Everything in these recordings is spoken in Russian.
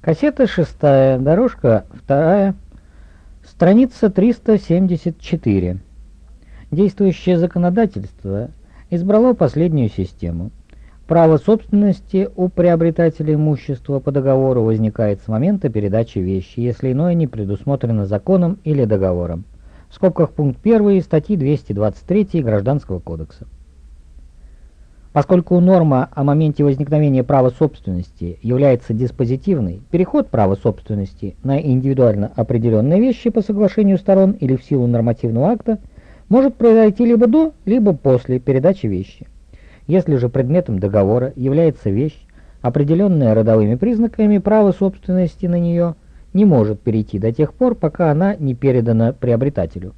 Кассета шестая, дорожка вторая, страница 374. Действующее законодательство избрало последнюю систему. Право собственности у приобретателя имущества по договору возникает с момента передачи вещи, если иное не предусмотрено законом или договором. В скобках пункт 1 статьи 223 Гражданского кодекса. Поскольку норма о моменте возникновения права собственности является диспозитивной, переход права собственности на индивидуально определенные вещи по соглашению сторон или в силу нормативного акта может произойти либо до, либо после передачи вещи. Если же предметом договора является вещь, определенная родовыми признаками, право собственности на нее не может перейти до тех пор, пока она не передана приобретателю.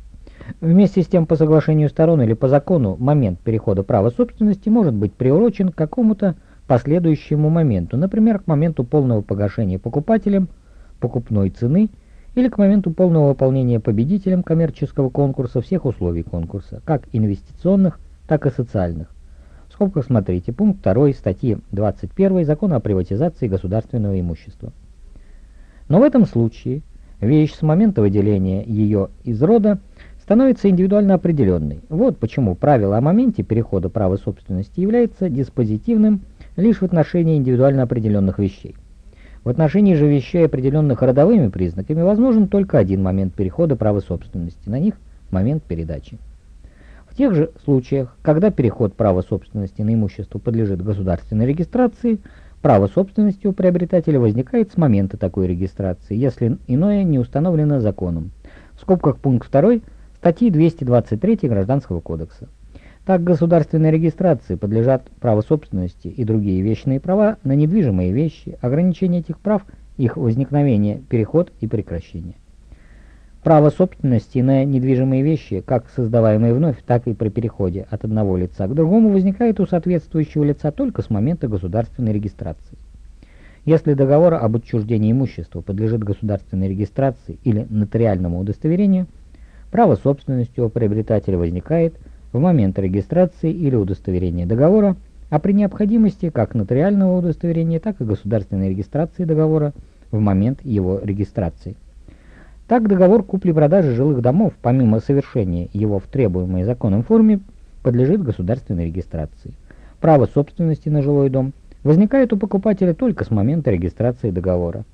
Вместе с тем, по соглашению сторон или по закону, момент перехода права собственности может быть приурочен к какому-то последующему моменту, например, к моменту полного погашения покупателем покупной цены или к моменту полного выполнения победителем коммерческого конкурса всех условий конкурса, как инвестиционных, так и социальных скобках смотрите пункт 2 статьи 21 Закона о приватизации государственного имущества. Но в этом случае вещь с момента выделения ее из рода становится индивидуально определенной. Вот почему правило о моменте перехода права собственности является диспозитивным лишь в отношении индивидуально определенных вещей. В отношении же вещей, определенных родовыми признаками, возможен только один момент перехода права собственности, на них момент передачи. В тех же случаях, когда переход права собственности на имущество подлежит государственной регистрации, право собственности у приобретателя возникает с момента такой регистрации, если иное не установлено законом. В скобках пункт 2 статьи 223 Гражданского кодекса. Так государственной регистрации подлежат право собственности и другие вечные права на недвижимые вещи, ограничение этих прав, их возникновение, переход и прекращение. Право собственности на недвижимые вещи, как создаваемые вновь, так и при переходе от одного лица к другому, возникает у соответствующего лица только с момента государственной регистрации. Если договор об отчуждении имущества подлежит государственной регистрации или нотариальному удостоверению, право собственности у приобретателя возникает в момент регистрации или удостоверения договора, а при необходимости как нотариального удостоверения, так и государственной регистрации договора в момент его регистрации. Так договор купли-продажи жилых домов, помимо совершения его в требуемой законом форме, подлежит государственной регистрации. Право собственности на жилой дом возникает у покупателя только с момента регистрации договора.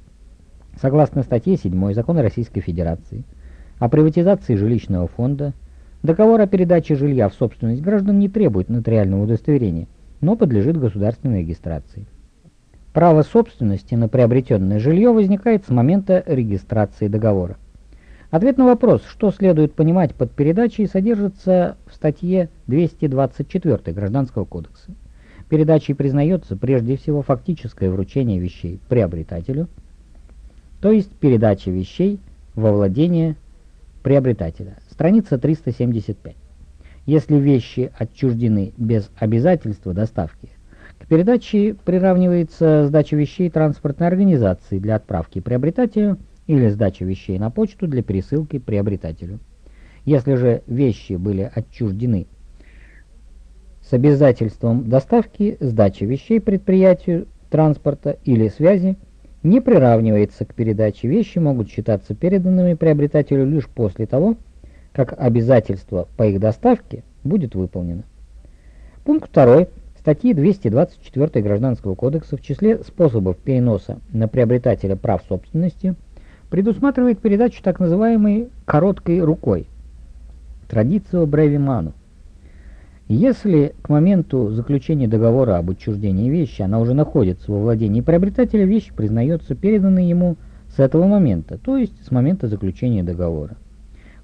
Согласно статье 7 Закона Российской Федерации о приватизации жилищного фонда, договор о передаче жилья в собственность граждан не требует нотариального удостоверения, но подлежит государственной регистрации. Право собственности на приобретенное жилье возникает с момента регистрации договора. Ответ на вопрос, что следует понимать под передачей, содержится в статье 224 Гражданского кодекса. Передачей признается прежде всего фактическое вручение вещей приобретателю, то есть передача вещей во владение приобретателя. Страница 375. Если вещи отчуждены без обязательства доставки, к передаче приравнивается сдача вещей транспортной организации для отправки приобретателю – или сдача вещей на почту для пересылки приобретателю. Если же вещи были отчуждены с обязательством доставки, сдача вещей предприятию транспорта или связи не приравнивается к передаче. Вещи могут считаться переданными приобретателю лишь после того, как обязательство по их доставке будет выполнено. Пункт 2 статьи 224 Гражданского кодекса в числе способов переноса на приобретателя прав собственности – предусматривает передачу так называемой «короткой рукой» традицию Бревиману. Если к моменту заключения договора об отчуждении вещи она уже находится во владении приобретателя, вещь признается переданной ему с этого момента, то есть с момента заключения договора.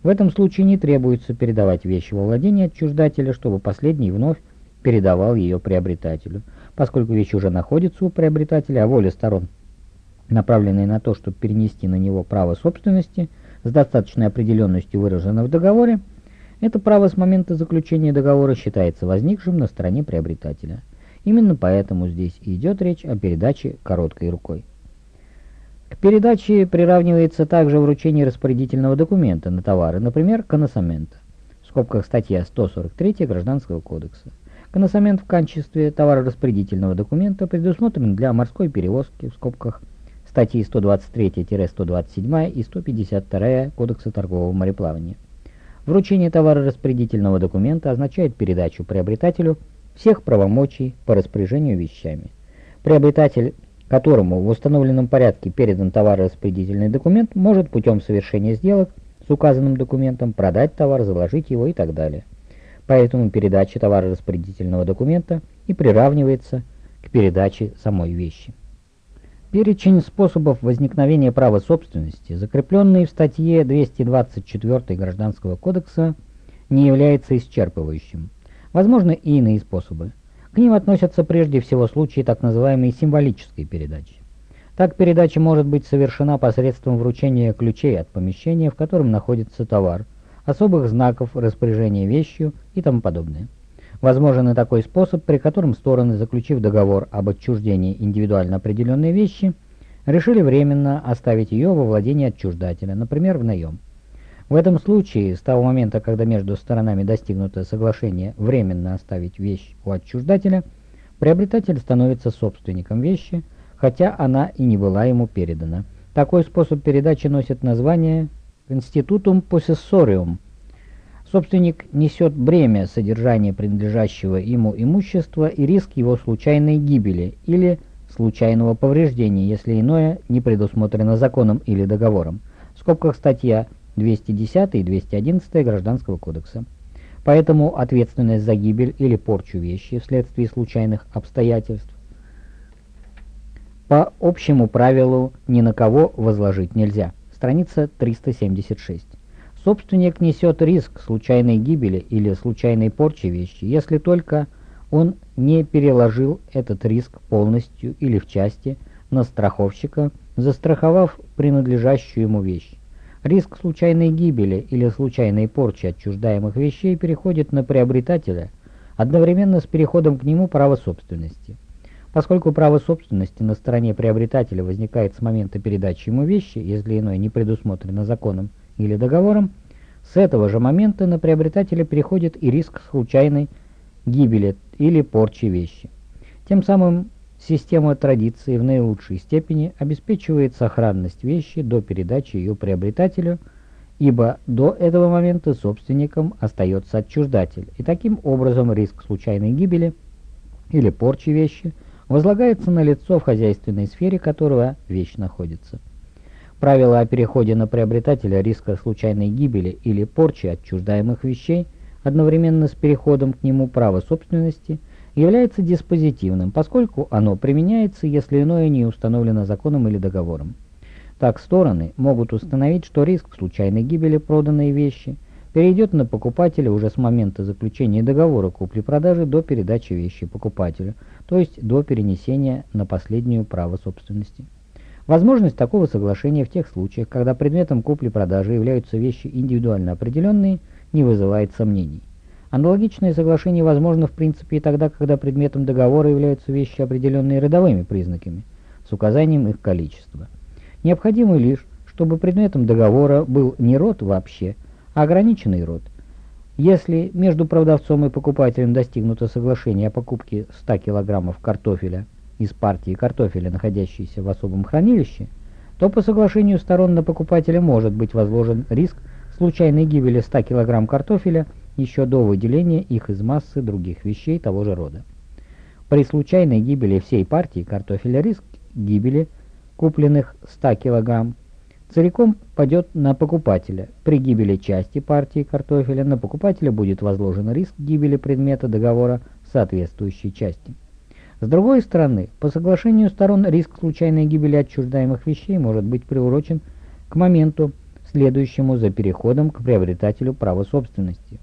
В этом случае не требуется передавать вещи во владение отчуждателя, чтобы последний вновь передавал ее приобретателю, поскольку вещь уже находится у приобретателя, а воля сторон направленные на то, чтобы перенести на него право собственности, с достаточной определенностью выражено в договоре, это право с момента заключения договора считается возникшим на стороне приобретателя. Именно поэтому здесь идет речь о передаче короткой рукой. К передаче приравнивается также вручение распорядительного документа на товары, например, коносамента, в скобках статья 143 Гражданского кодекса. Коносамент в качестве товарораспорядительного документа предусмотрен для морской перевозки, в скобках статьи 123-127 и 152 Кодекса торгового мореплавания. Вручение товарораспределительного документа означает передачу приобретателю всех правомочий по распоряжению вещами. Приобретатель, которому в установленном порядке передан товарораспределительный документ, может путем совершения сделок с указанным документом продать товар, заложить его и так далее. Поэтому передача товарораспределительного документа и приравнивается к передаче самой вещи. Перечень способов возникновения права собственности, закрепленный в статье 224 Гражданского кодекса, не является исчерпывающим. Возможны и иные способы. К ним относятся прежде всего случаи так называемой символической передачи. Так передача может быть совершена посредством вручения ключей от помещения, в котором находится товар, особых знаков распоряжения вещью и тому подобное. Возможен и такой способ, при котором стороны, заключив договор об отчуждении индивидуально определенной вещи, решили временно оставить ее во владении отчуждателя, например, в наем. В этом случае, с того момента, когда между сторонами достигнуто соглашение временно оставить вещь у отчуждателя, приобретатель становится собственником вещи, хотя она и не была ему передана. Такой способ передачи носит название «Constitutum possessorium», Собственник несет бремя содержания принадлежащего ему имущества и риск его случайной гибели или случайного повреждения, если иное не предусмотрено законом или договором. В скобках статья 210 и 211 Гражданского кодекса. Поэтому ответственность за гибель или порчу вещи вследствие случайных обстоятельств по общему правилу ни на кого возложить нельзя. Страница 376. Собственник несет риск случайной гибели или случайной порчи вещи, если только он не переложил этот риск полностью или в части на страховщика, застраховав принадлежащую ему вещь. Риск случайной гибели или случайной порчи отчуждаемых вещей переходит на приобретателя одновременно с переходом к нему права собственности. Поскольку право собственности на стороне приобретателя возникает с момента передачи ему вещи, если иное не предусмотрено законом, или договором, с этого же момента на приобретателя переходит и риск случайной гибели или порчи вещи. Тем самым система традиции в наилучшей степени обеспечивает сохранность вещи до передачи ее приобретателю, ибо до этого момента собственником остается отчуждатель, и таким образом риск случайной гибели или порчи вещи возлагается на лицо в хозяйственной сфере которого вещь находится. Правило о переходе на приобретателя риска случайной гибели или порчи отчуждаемых вещей одновременно с переходом к нему права собственности является диспозитивным, поскольку оно применяется, если иное не установлено законом или договором. Так стороны могут установить, что риск случайной гибели проданной вещи перейдет на покупателя уже с момента заключения договора купли-продажи до передачи вещи покупателю, то есть до перенесения на последнюю право собственности. Возможность такого соглашения в тех случаях, когда предметом купли-продажи являются вещи индивидуально определенные, не вызывает сомнений. Аналогичное соглашение возможно в принципе и тогда, когда предметом договора являются вещи, определенные родовыми признаками, с указанием их количества. Необходимо лишь, чтобы предметом договора был не род вообще, а ограниченный род. Если между продавцом и покупателем достигнуто соглашение о покупке 100 кг картофеля из партии картофеля, находящейся в особом хранилище, то по соглашению сторон на покупателя может быть возложен риск случайной гибели 100 кг картофеля еще до выделения их из массы других вещей того же рода. При случайной гибели всей партии картофеля риск гибели купленных 100 кг целиком падет на покупателя. При гибели части партии картофеля на покупателя будет возложен риск гибели предмета договора соответствующей части. С другой стороны, по соглашению сторон риск случайной гибели отчуждаемых вещей может быть приурочен к моменту, следующему за переходом к приобретателю права собственности.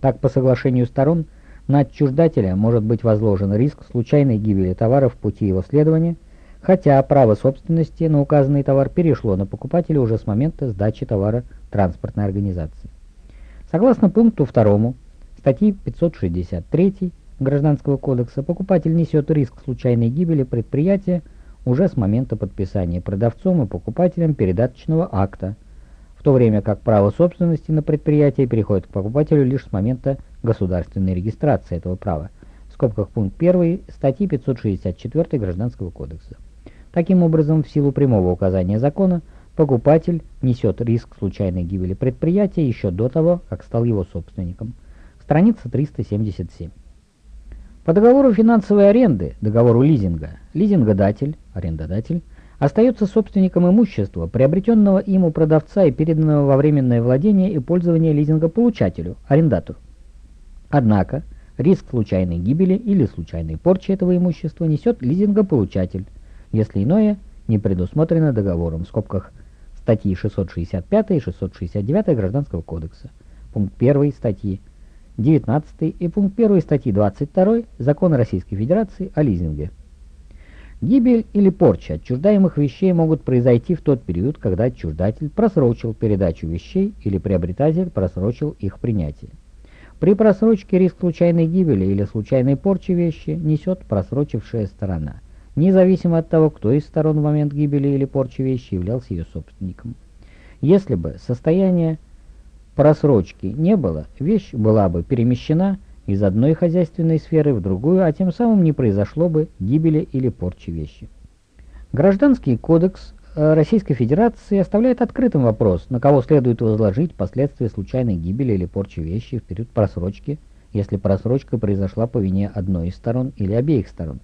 Так, по соглашению сторон, на отчуждателя может быть возложен риск случайной гибели товара в пути его следования, хотя право собственности на указанный товар перешло на покупателя уже с момента сдачи товара транспортной организации. Согласно пункту 2 статьи 563 Гражданского кодекса покупатель несет риск случайной гибели предприятия уже с момента подписания продавцом и покупателем передаточного акта, в то время как право собственности на предприятие переходит к покупателю лишь с момента государственной регистрации этого права. В скобках пункт 1 статьи 564 Гражданского кодекса. Таким образом, в силу прямого указания закона, покупатель несет риск случайной гибели предприятия еще до того, как стал его собственником. Страница 377. По договору финансовой аренды, договору лизинга, лизингодатель, арендодатель, остается собственником имущества, приобретенного им у продавца и переданного во временное владение и пользование лизингополучателю, арендатору. Однако, риск случайной гибели или случайной порчи этого имущества несет лизингополучатель, если иное не предусмотрено договором, в скобках статьи 665 и 669 Гражданского кодекса, пункт 1 статьи 19 и пункт 1 статьи 22 Закона Российской Федерации о лизинге. Гибель или порча отчуждаемых вещей могут произойти в тот период, когда отчуждатель просрочил передачу вещей или приобретатель просрочил их принятие. При просрочке риск случайной гибели или случайной порчи вещи несет просрочившая сторона, независимо от того, кто из сторон в момент гибели или порчи вещи являлся ее собственником. Если бы состояние просрочки не было, вещь была бы перемещена из одной хозяйственной сферы в другую, а тем самым не произошло бы гибели или порчи вещи. Гражданский кодекс э, Российской Федерации оставляет открытым вопрос, на кого следует возложить последствия случайной гибели или порчи вещи в период просрочки, если просрочка произошла по вине одной из сторон или обеих сторон.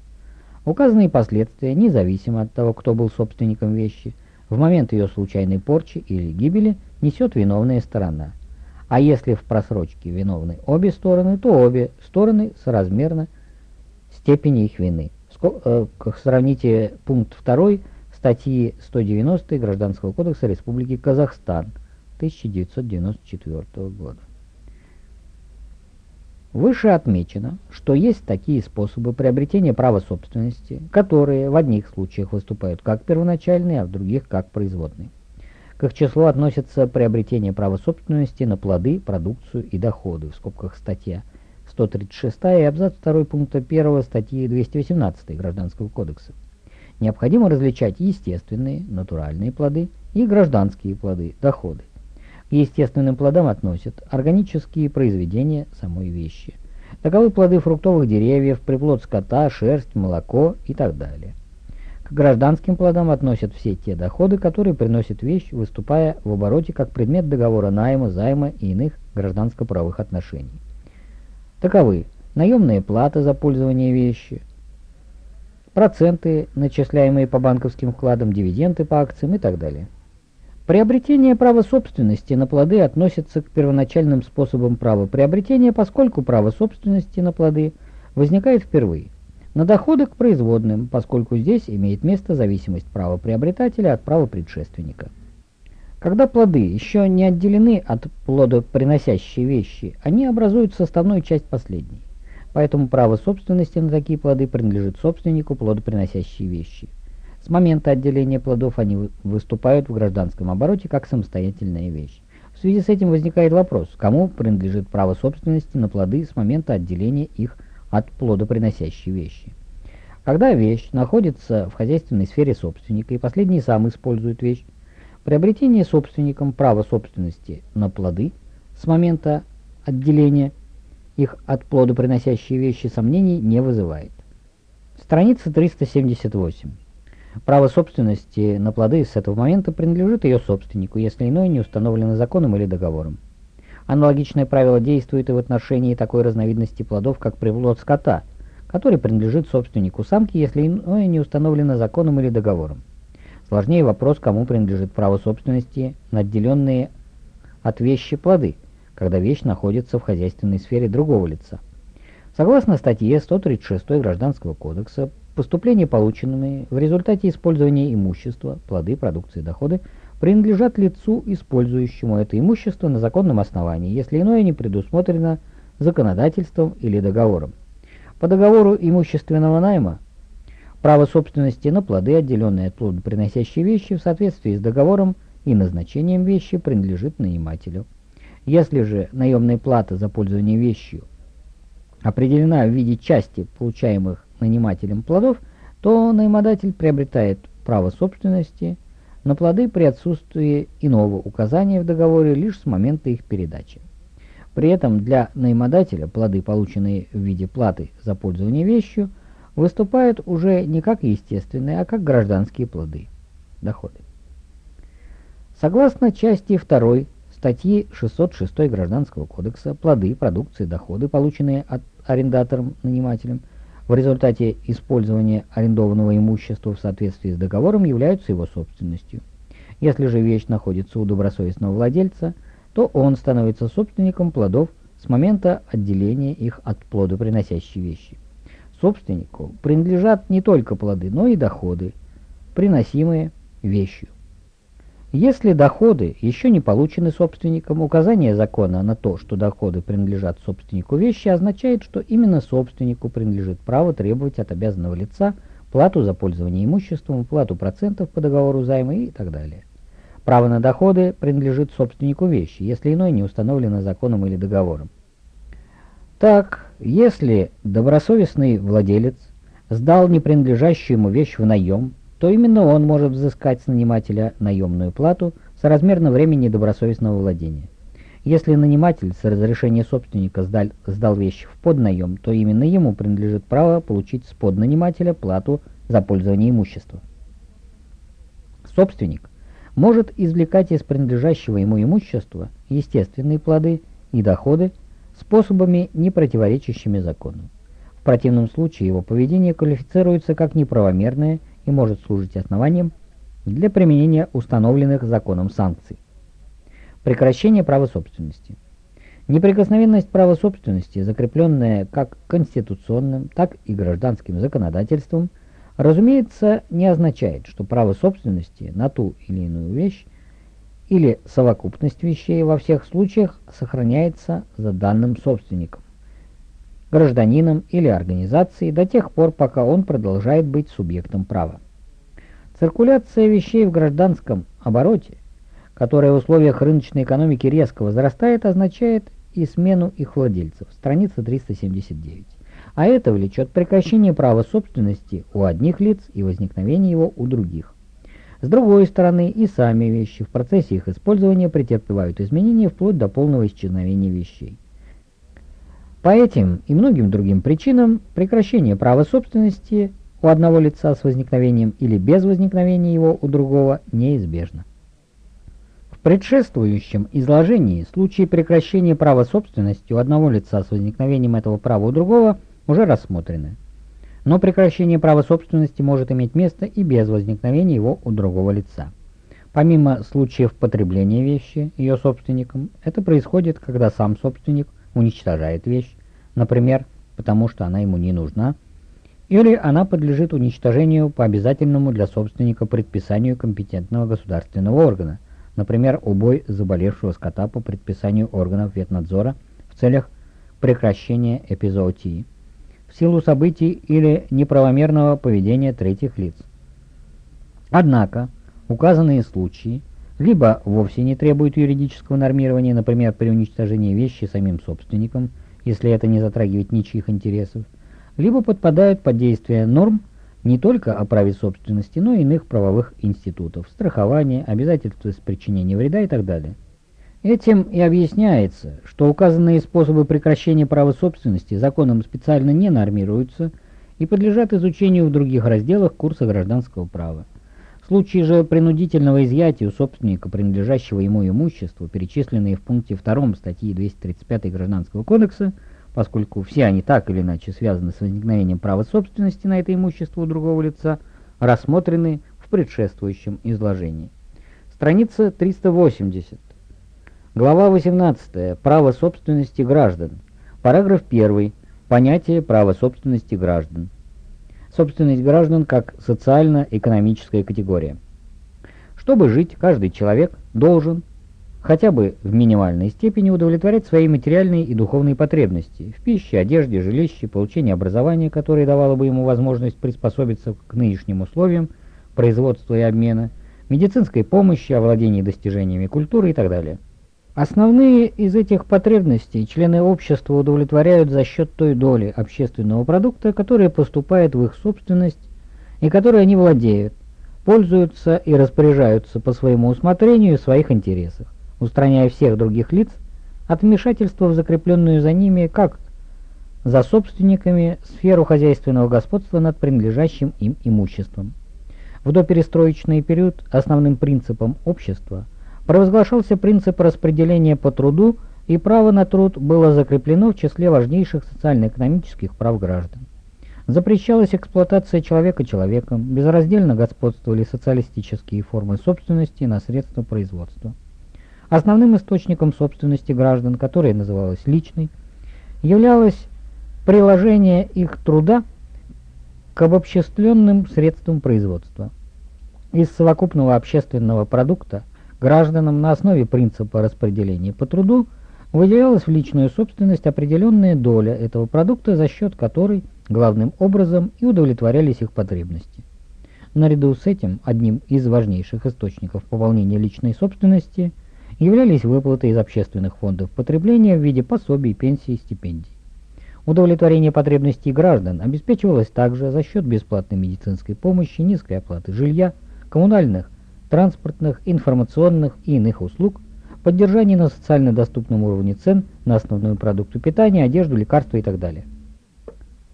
Указанные последствия, независимо от того, кто был собственником вещи, в момент ее случайной порчи или гибели несет виновная сторона. А если в просрочке виновны обе стороны, то обе стороны соразмерно степени их вины. Э, сравните пункт 2 статьи 190 Гражданского кодекса Республики Казахстан 1994 года. Выше отмечено, что есть такие способы приобретения права собственности, которые в одних случаях выступают как первоначальные, а в других как производные. К их числу относятся приобретение права собственности на плоды, продукцию и доходы, в скобках статья 136 и абзац 2 пункта 1 статьи 218 Гражданского кодекса. Необходимо различать естественные, натуральные плоды и гражданские плоды, доходы. К естественным плодам относят органические произведения самой вещи. Таковы плоды фруктовых деревьев, приплод скота, шерсть, молоко и так далее. К гражданским плодам относят все те доходы, которые приносит вещь, выступая в обороте как предмет договора найма, займа и иных гражданско-правовых отношений. Таковы наемные платы за пользование вещи, проценты, начисляемые по банковским вкладам, дивиденды по акциям и так далее. Приобретение права собственности на плоды относится к первоначальным способам права приобретения, поскольку право собственности на плоды возникает впервые. На доходы к производным, поскольку здесь имеет место зависимость права приобретателя от права предшественника. Когда плоды еще не отделены от плодоприносящей вещи, они образуют составную часть последней. Поэтому право собственности на такие плоды принадлежит собственнику плодоприносящей вещи. С момента отделения плодов они выступают в гражданском обороте как самостоятельная вещь. В связи с этим возникает вопрос, кому принадлежит право собственности на плоды с момента отделения их от плодоприносящей вещи. Когда вещь находится в хозяйственной сфере собственника и последний сам использует вещь, приобретение собственником права собственности на плоды с момента отделения их от плодоприносящей вещи сомнений не вызывает. Страница 378. Право собственности на плоды с этого момента принадлежит ее собственнику, если иное не установлено законом или договором. Аналогичное правило действует и в отношении такой разновидности плодов, как приплод скота, который принадлежит собственнику самки, если иное не установлено законом или договором. Сложнее вопрос, кому принадлежит право собственности на отделенные от вещи плоды, когда вещь находится в хозяйственной сфере другого лица. Согласно статье 136 Гражданского кодекса, Поступления, полученные в результате использования имущества, плоды, продукции, доходы, принадлежат лицу, использующему это имущество на законном основании, если иное не предусмотрено законодательством или договором. По договору имущественного найма право собственности на плоды, отделенные от плодоприносящей вещи, в соответствии с договором и назначением вещи принадлежит нанимателю. Если же наемная плата за пользование вещью определена в виде части получаемых нанимателем плодов, то наимодатель приобретает право собственности на плоды при отсутствии иного указания в договоре лишь с момента их передачи. При этом для наимодателя плоды, полученные в виде платы за пользование вещью, выступают уже не как естественные, а как гражданские плоды, доходы. Согласно части 2 статьи 606 Гражданского кодекса, плоды, продукции, доходы, полученные от арендатором-нанимателем в результате использования арендованного имущества в соответствии с договором являются его собственностью. Если же вещь находится у добросовестного владельца, то он становится собственником плодов с момента отделения их от плодоприносящей вещи. Собственнику принадлежат не только плоды, но и доходы, приносимые вещью. Если доходы еще не получены собственником, указание закона на то, что доходы принадлежат собственнику вещи, означает, что именно собственнику принадлежит право требовать от обязанного лица плату за пользование имуществом, плату процентов по договору займа и так далее. Право на доходы принадлежит собственнику вещи, если иное не установлено законом или договором. Так, если добросовестный владелец сдал непринадлежащую ему вещь в наем, то именно он может взыскать с нанимателя наемную плату соразмерно времени добросовестного владения. Если наниматель с разрешения собственника сдал, сдал вещь в поднаем, то именно ему принадлежит право получить с поднанимателя плату за пользование имуществом. Собственник может извлекать из принадлежащего ему имущества естественные плоды и доходы способами, не противоречащими закону. В противном случае его поведение квалифицируется как неправомерное и может служить основанием для применения установленных законом санкций. Прекращение права собственности. Неприкосновенность права собственности, закрепленная как конституционным, так и гражданским законодательством, разумеется, не означает, что право собственности на ту или иную вещь или совокупность вещей во всех случаях сохраняется за данным собственником, гражданином или организацией до тех пор, пока он продолжает быть субъектом права. Циркуляция вещей в гражданском обороте, которая в условиях рыночной экономики резко возрастает, означает и смену их владельцев. Страница 379. А это влечет прекращение права собственности у одних лиц и возникновение его у других. С другой стороны, и сами вещи в процессе их использования претерпевают изменения вплоть до полного исчезновения вещей. По этим и многим другим причинам прекращение права собственности у одного лица с возникновением или без возникновения его у другого неизбежно. В предшествующем изложении случаи прекращения права собственности у одного лица с возникновением этого права у другого уже рассмотрены. Но прекращение права собственности может иметь место и без возникновения его у другого лица. Помимо случаев потребления вещи ее собственником, это происходит, когда сам собственник уничтожает вещь, например, потому что она ему не нужна, или она подлежит уничтожению по обязательному для собственника предписанию компетентного государственного органа, например, убой заболевшего скота по предписанию органов ветнадзора в целях прекращения эпизоотии в силу событий или неправомерного поведения третьих лиц. Однако, указанные случаи либо вовсе не требуют юридического нормирования, например, при уничтожении вещи самим собственником, если это не затрагивает ничьих интересов, либо подпадают под действие норм не только о праве собственности, но и иных правовых институтов, страхования, обязательства с причинения вреда и так далее. Этим и объясняется, что указанные способы прекращения права собственности законом специально не нормируются и подлежат изучению в других разделах курса гражданского права. В случае же принудительного изъятия у собственника принадлежащего ему имущества, перечисленные в пункте 2 статьи 235 Гражданского кодекса, поскольку все они так или иначе связаны с возникновением права собственности на это имущество у другого лица, рассмотрены в предшествующем изложении. Страница 380. Глава 18. Право собственности граждан. Параграф 1. Понятие права собственности граждан. Собственность граждан как социально-экономическая категория. Чтобы жить, каждый человек должен хотя бы в минимальной степени удовлетворять свои материальные и духовные потребности в пище, одежде, жилище, получении образования, которое давало бы ему возможность приспособиться к нынешним условиям производства и обмена, медицинской помощи, овладении достижениями культуры и так далее. Основные из этих потребностей члены общества удовлетворяют за счет той доли общественного продукта, которая поступает в их собственность и которой они владеют, пользуются и распоряжаются по своему усмотрению и своих интересах, устраняя всех других лиц от вмешательства в закрепленную за ними как за собственниками сферу хозяйственного господства над принадлежащим им имуществом. В доперестроечный период основным принципом общества провозглашался принцип распределения по труду, и право на труд было закреплено в числе важнейших социально-экономических прав граждан. Запрещалась эксплуатация человека человеком, безраздельно господствовали социалистические формы собственности на средства производства. Основным источником собственности граждан, которая называлась личной, являлось приложение их труда к обобществленным средствам производства. Из совокупного общественного продукта гражданам на основе принципа распределения по труду выделялась в личную собственность определенная доля этого продукта, за счет которой главным образом и удовлетворялись их потребности. Наряду с этим одним из важнейших источников пополнения личной собственности – являлись выплаты из общественных фондов потребления в виде пособий, пенсий и стипендий. Удовлетворение потребностей граждан обеспечивалось также за счет бесплатной медицинской помощи, низкой оплаты жилья, коммунальных, транспортных, информационных и иных услуг, поддержания на социально доступном уровне цен на основную продукты питания, одежду, лекарства и так далее.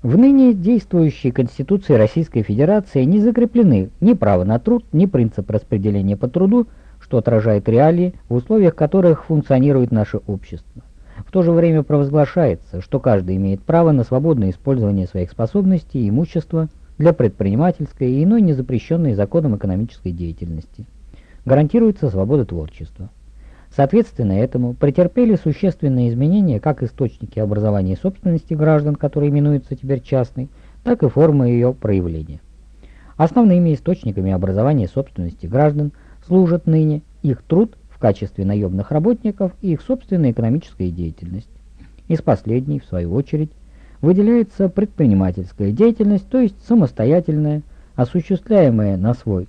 В ныне действующей Конституции Российской Федерации не закреплены ни право на труд, ни принцип распределения по труду, что отражает реалии, в условиях которых функционирует наше общество. В то же время провозглашается, что каждый имеет право на свободное использование своих способностей и имущества для предпринимательской и иной незапрещенной законом экономической деятельности. Гарантируется свобода творчества. Соответственно этому претерпели существенные изменения как источники образования собственности граждан, которые именуются теперь частной, так и формы ее проявления. Основными источниками образования собственности граждан служат ныне их труд в качестве наемных работников и их собственная экономическая деятельность. Из последней, в свою очередь, выделяется предпринимательская деятельность, то есть самостоятельная, осуществляемая на свой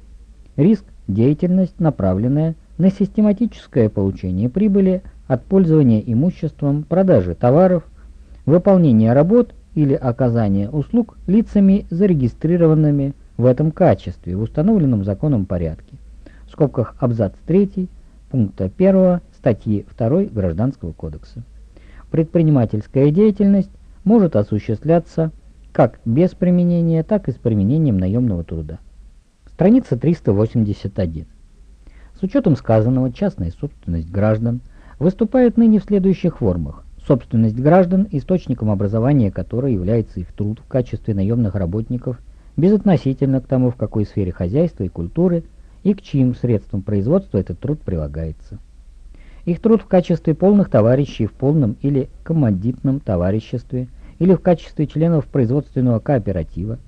риск деятельность, направленная на систематическое получение прибыли от пользования имуществом, продажи товаров, выполнения работ или оказания услуг лицами, зарегистрированными в этом качестве в установленном законом порядке в скобках абзац 3 пункта 1 статьи 2 Гражданского кодекса. Предпринимательская деятельность может осуществляться как без применения, так и с применением наемного труда. Страница 381. С учетом сказанного, частная собственность граждан выступает ныне в следующих формах. Собственность граждан, источником образования которой является их труд в качестве наемных работников, безотносительно к тому, в какой сфере хозяйства и культуры и к чьим средствам производства этот труд прилагается. Их труд в качестве полных товарищей в полном или командитном товариществе или в качестве членов производственного кооператива,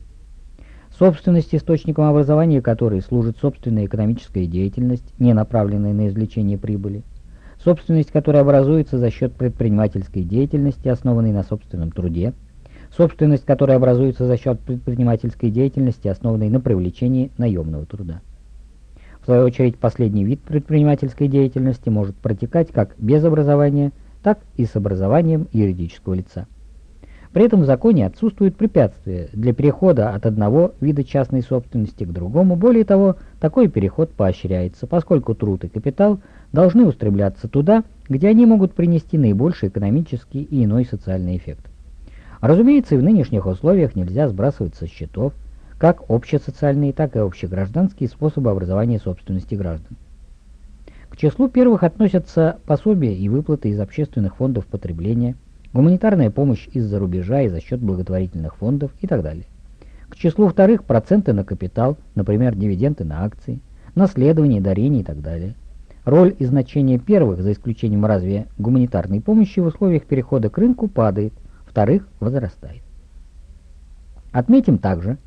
собственность источником образования которой служит собственная экономическая деятельность, не направленная на извлечение прибыли, собственность которая образуется за счет предпринимательской деятельности, основанной на собственном труде, собственность которая образуется за счет предпринимательской деятельности, основанной на привлечении наемного труда. В свою очередь, последний вид предпринимательской деятельности может протекать как без образования, так и с образованием юридического лица. При этом в законе отсутствует препятствие для перехода от одного вида частной собственности к другому. Более того, такой переход поощряется, поскольку труд и капитал должны устремляться туда, где они могут принести наибольший экономический и иной социальный эффект. Разумеется, и в нынешних условиях нельзя сбрасывать со счетов как общесоциальные, так и общегражданские способы образования собственности граждан. К числу первых относятся пособия и выплаты из общественных фондов потребления, гуманитарная помощь из-за рубежа и за счет благотворительных фондов и так далее. К числу вторых проценты на капитал, например, дивиденды на акции, наследование, дарение и так далее. Роль и значение первых, за исключением разве гуманитарной помощи в условиях перехода к рынку, падает, вторых возрастает. Отметим также,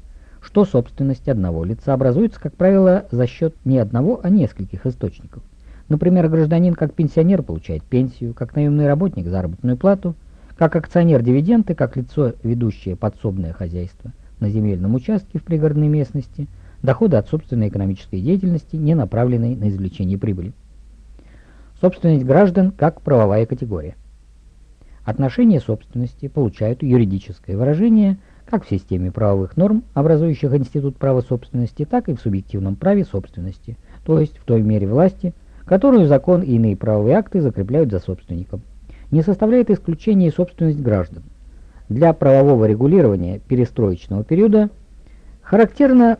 что собственность одного лица образуется, как правило, за счет не одного, а нескольких источников. Например, гражданин как пенсионер получает пенсию, как наемный работник заработную плату, как акционер дивиденды, как лицо, ведущее подсобное хозяйство на земельном участке в пригородной местности, доходы от собственной экономической деятельности, не направленной на извлечение прибыли. Собственность граждан как правовая категория. Отношения собственности получают юридическое выражение – как в системе правовых норм, образующих институт права собственности, так и в субъективном праве собственности, то есть в той мере власти, которую закон и иные правовые акты закрепляют за собственником. Не составляет исключения собственность граждан. для правового регулирования перестроечного периода характерно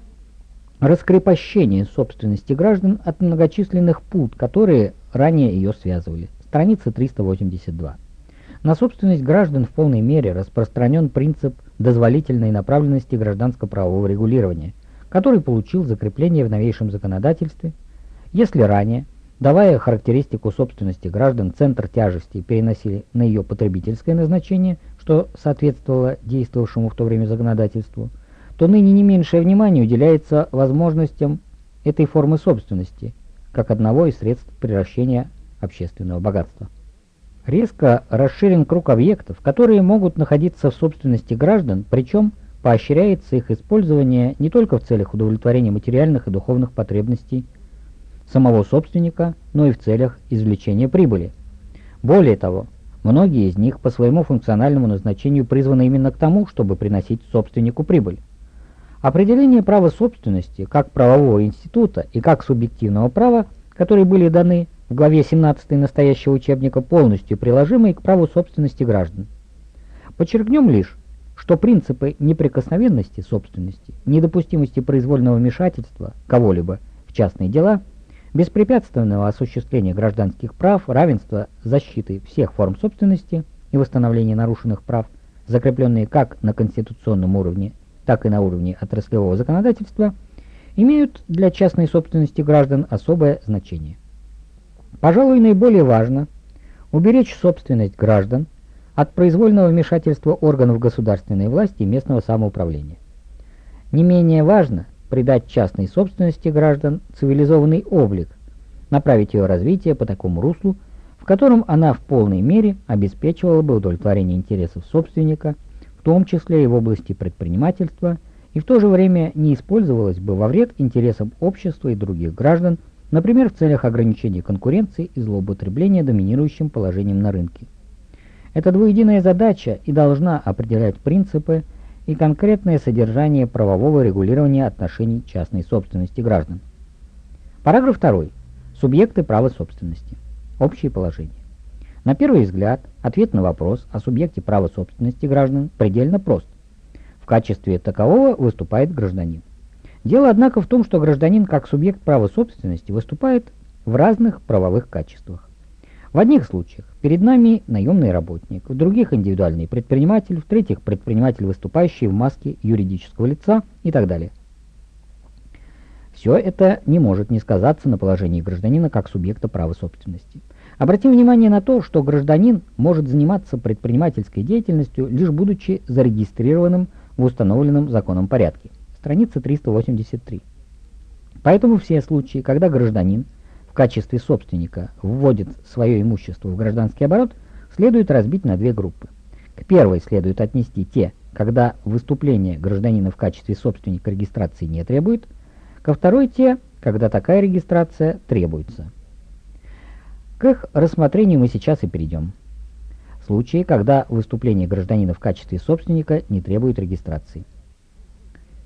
раскрепощение собственности граждан от многочисленных пут, которые ранее ее связывали. Страница 382. На собственность граждан в полной мере распространен принцип дозволительной направленности гражданско-правового регулирования, который получил закрепление в новейшем законодательстве. Если ранее, давая характеристику собственности граждан, центр тяжести переносили на ее потребительское назначение, что соответствовало действовавшему в то время законодательству, то ныне не меньшее внимание уделяется возможностям этой формы собственности, как одного из средств превращения общественного богатства. Резко расширен круг объектов, которые могут находиться в собственности граждан, причем поощряется их использование не только в целях удовлетворения материальных и духовных потребностей самого собственника, но и в целях извлечения прибыли. Более того, многие из них по своему функциональному назначению призваны именно к тому, чтобы приносить собственнику прибыль. Определение права собственности как правового института и как субъективного права, которые были даны в главе 17 настоящего учебника, полностью приложимы к праву собственности граждан. Подчеркнем лишь, что принципы неприкосновенности собственности, недопустимости произвольного вмешательства кого-либо в частные дела, беспрепятственного осуществления гражданских прав, равенства защиты всех форм собственности и восстановления нарушенных прав, закрепленные как на конституционном уровне, так и на уровне отраслевого законодательства, имеют для частной собственности граждан особое значение. Пожалуй, наиболее важно уберечь собственность граждан от произвольного вмешательства органов государственной власти и местного самоуправления. Не менее важно придать частной собственности граждан цивилизованный облик, направить ее развитие по такому руслу, в котором она в полной мере обеспечивала бы удовлетворение интересов собственника – в том числе и в области предпринимательства, и в то же время не использовалось бы во вред интересам общества и других граждан, например, в целях ограничения конкуренции и злоупотребления доминирующим положением на рынке. Эта двуединая задача и должна определять принципы и конкретное содержание правового регулирования отношений частной собственности граждан. Параграф 2. Субъекты права собственности. Общие положения. На первый взгляд, ответ на вопрос о субъекте права собственности граждан предельно прост. В качестве такового выступает гражданин. Дело, однако, в том, что гражданин как субъект права собственности выступает в разных правовых качествах. В одних случаях перед нами наемный работник, в других индивидуальный предприниматель, в третьих предприниматель, выступающий в маске юридического лица и так далее. Все это не может не сказаться на положении гражданина как субъекта права собственности. Обратим внимание на то, что гражданин может заниматься предпринимательской деятельностью, лишь будучи зарегистрированным в установленном законом порядке. Страница 383. Поэтому все случаи, когда гражданин в качестве собственника вводит свое имущество в гражданский оборот, следует разбить на две группы. К первой следует отнести те, когда выступление гражданина в качестве собственника регистрации не требует, ко второй те, когда такая регистрация требуется. К их рассмотрению мы сейчас и перейдем. Случаи, когда выступление гражданина в качестве собственника не требует регистрации.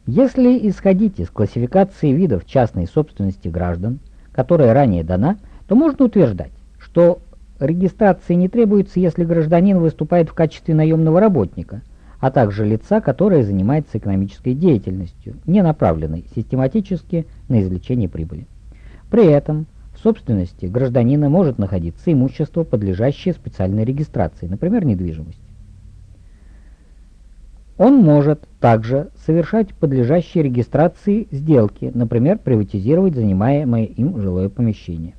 Если исходить из классификации видов частной собственности граждан, которая ранее дана, то можно утверждать, что регистрации не требуется, если гражданин выступает в качестве наемного работника, а также лица, которое занимается экономической деятельностью, не направленной систематически на извлечение прибыли. При этом собственности гражданина может находиться имущество, подлежащее специальной регистрации, например, недвижимость. Он может также совершать подлежащие регистрации сделки, например, приватизировать занимаемое им жилое помещение.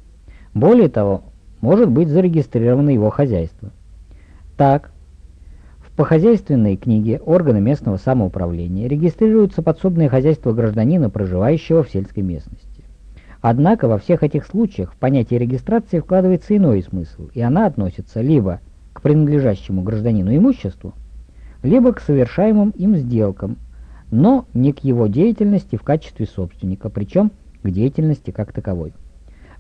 Более того, может быть зарегистрировано его хозяйство. Так, в похозяйственной книге органы местного самоуправления регистрируются подсобные хозяйства гражданина, проживающего в сельской местности. Однако во всех этих случаях в понятие регистрации вкладывается иной смысл, и она относится либо к принадлежащему гражданину имуществу, либо к совершаемым им сделкам, но не к его деятельности в качестве собственника, причем к деятельности как таковой.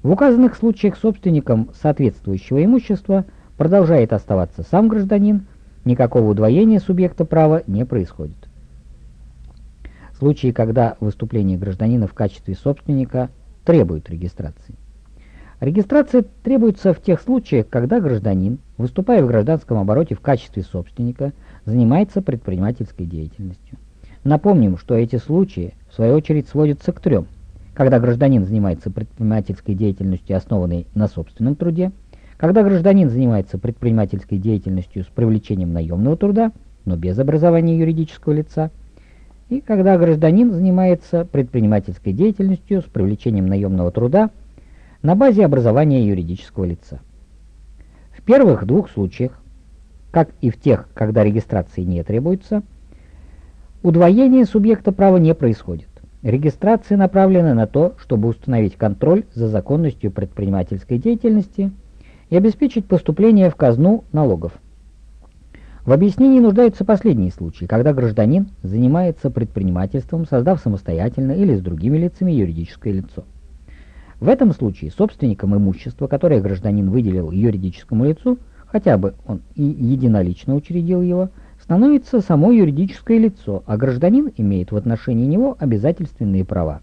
В указанных случаях собственником соответствующего имущества продолжает оставаться сам гражданин, никакого удвоения субъекта права не происходит. Случаи, когда выступление гражданина в качестве собственника – требует регистрации. Регистрация требуется в тех случаях, когда гражданин, выступая в гражданском обороте в качестве собственника, занимается предпринимательской деятельностью. Напомним, что эти случаи, в свою очередь, сводятся к трем. Когда гражданин занимается предпринимательской деятельностью, основанной на собственном труде, когда гражданин занимается предпринимательской деятельностью с привлечением наемного труда, но без образования юридического лица, и когда гражданин занимается предпринимательской деятельностью с привлечением наемного труда на базе образования юридического лица. В первых двух случаях, как и в тех, когда регистрации не требуется, удвоение субъекта права не происходит. Регистрация направлена на то, чтобы установить контроль за законностью предпринимательской деятельности и обеспечить поступление в казну налогов. В объяснении нуждаются последние случаи, когда гражданин занимается предпринимательством, создав самостоятельно или с другими лицами юридическое лицо. В этом случае собственником имущества, которое гражданин выделил юридическому лицу, хотя бы он и единолично учредил его, становится само юридическое лицо, а гражданин имеет в отношении него обязательственные права.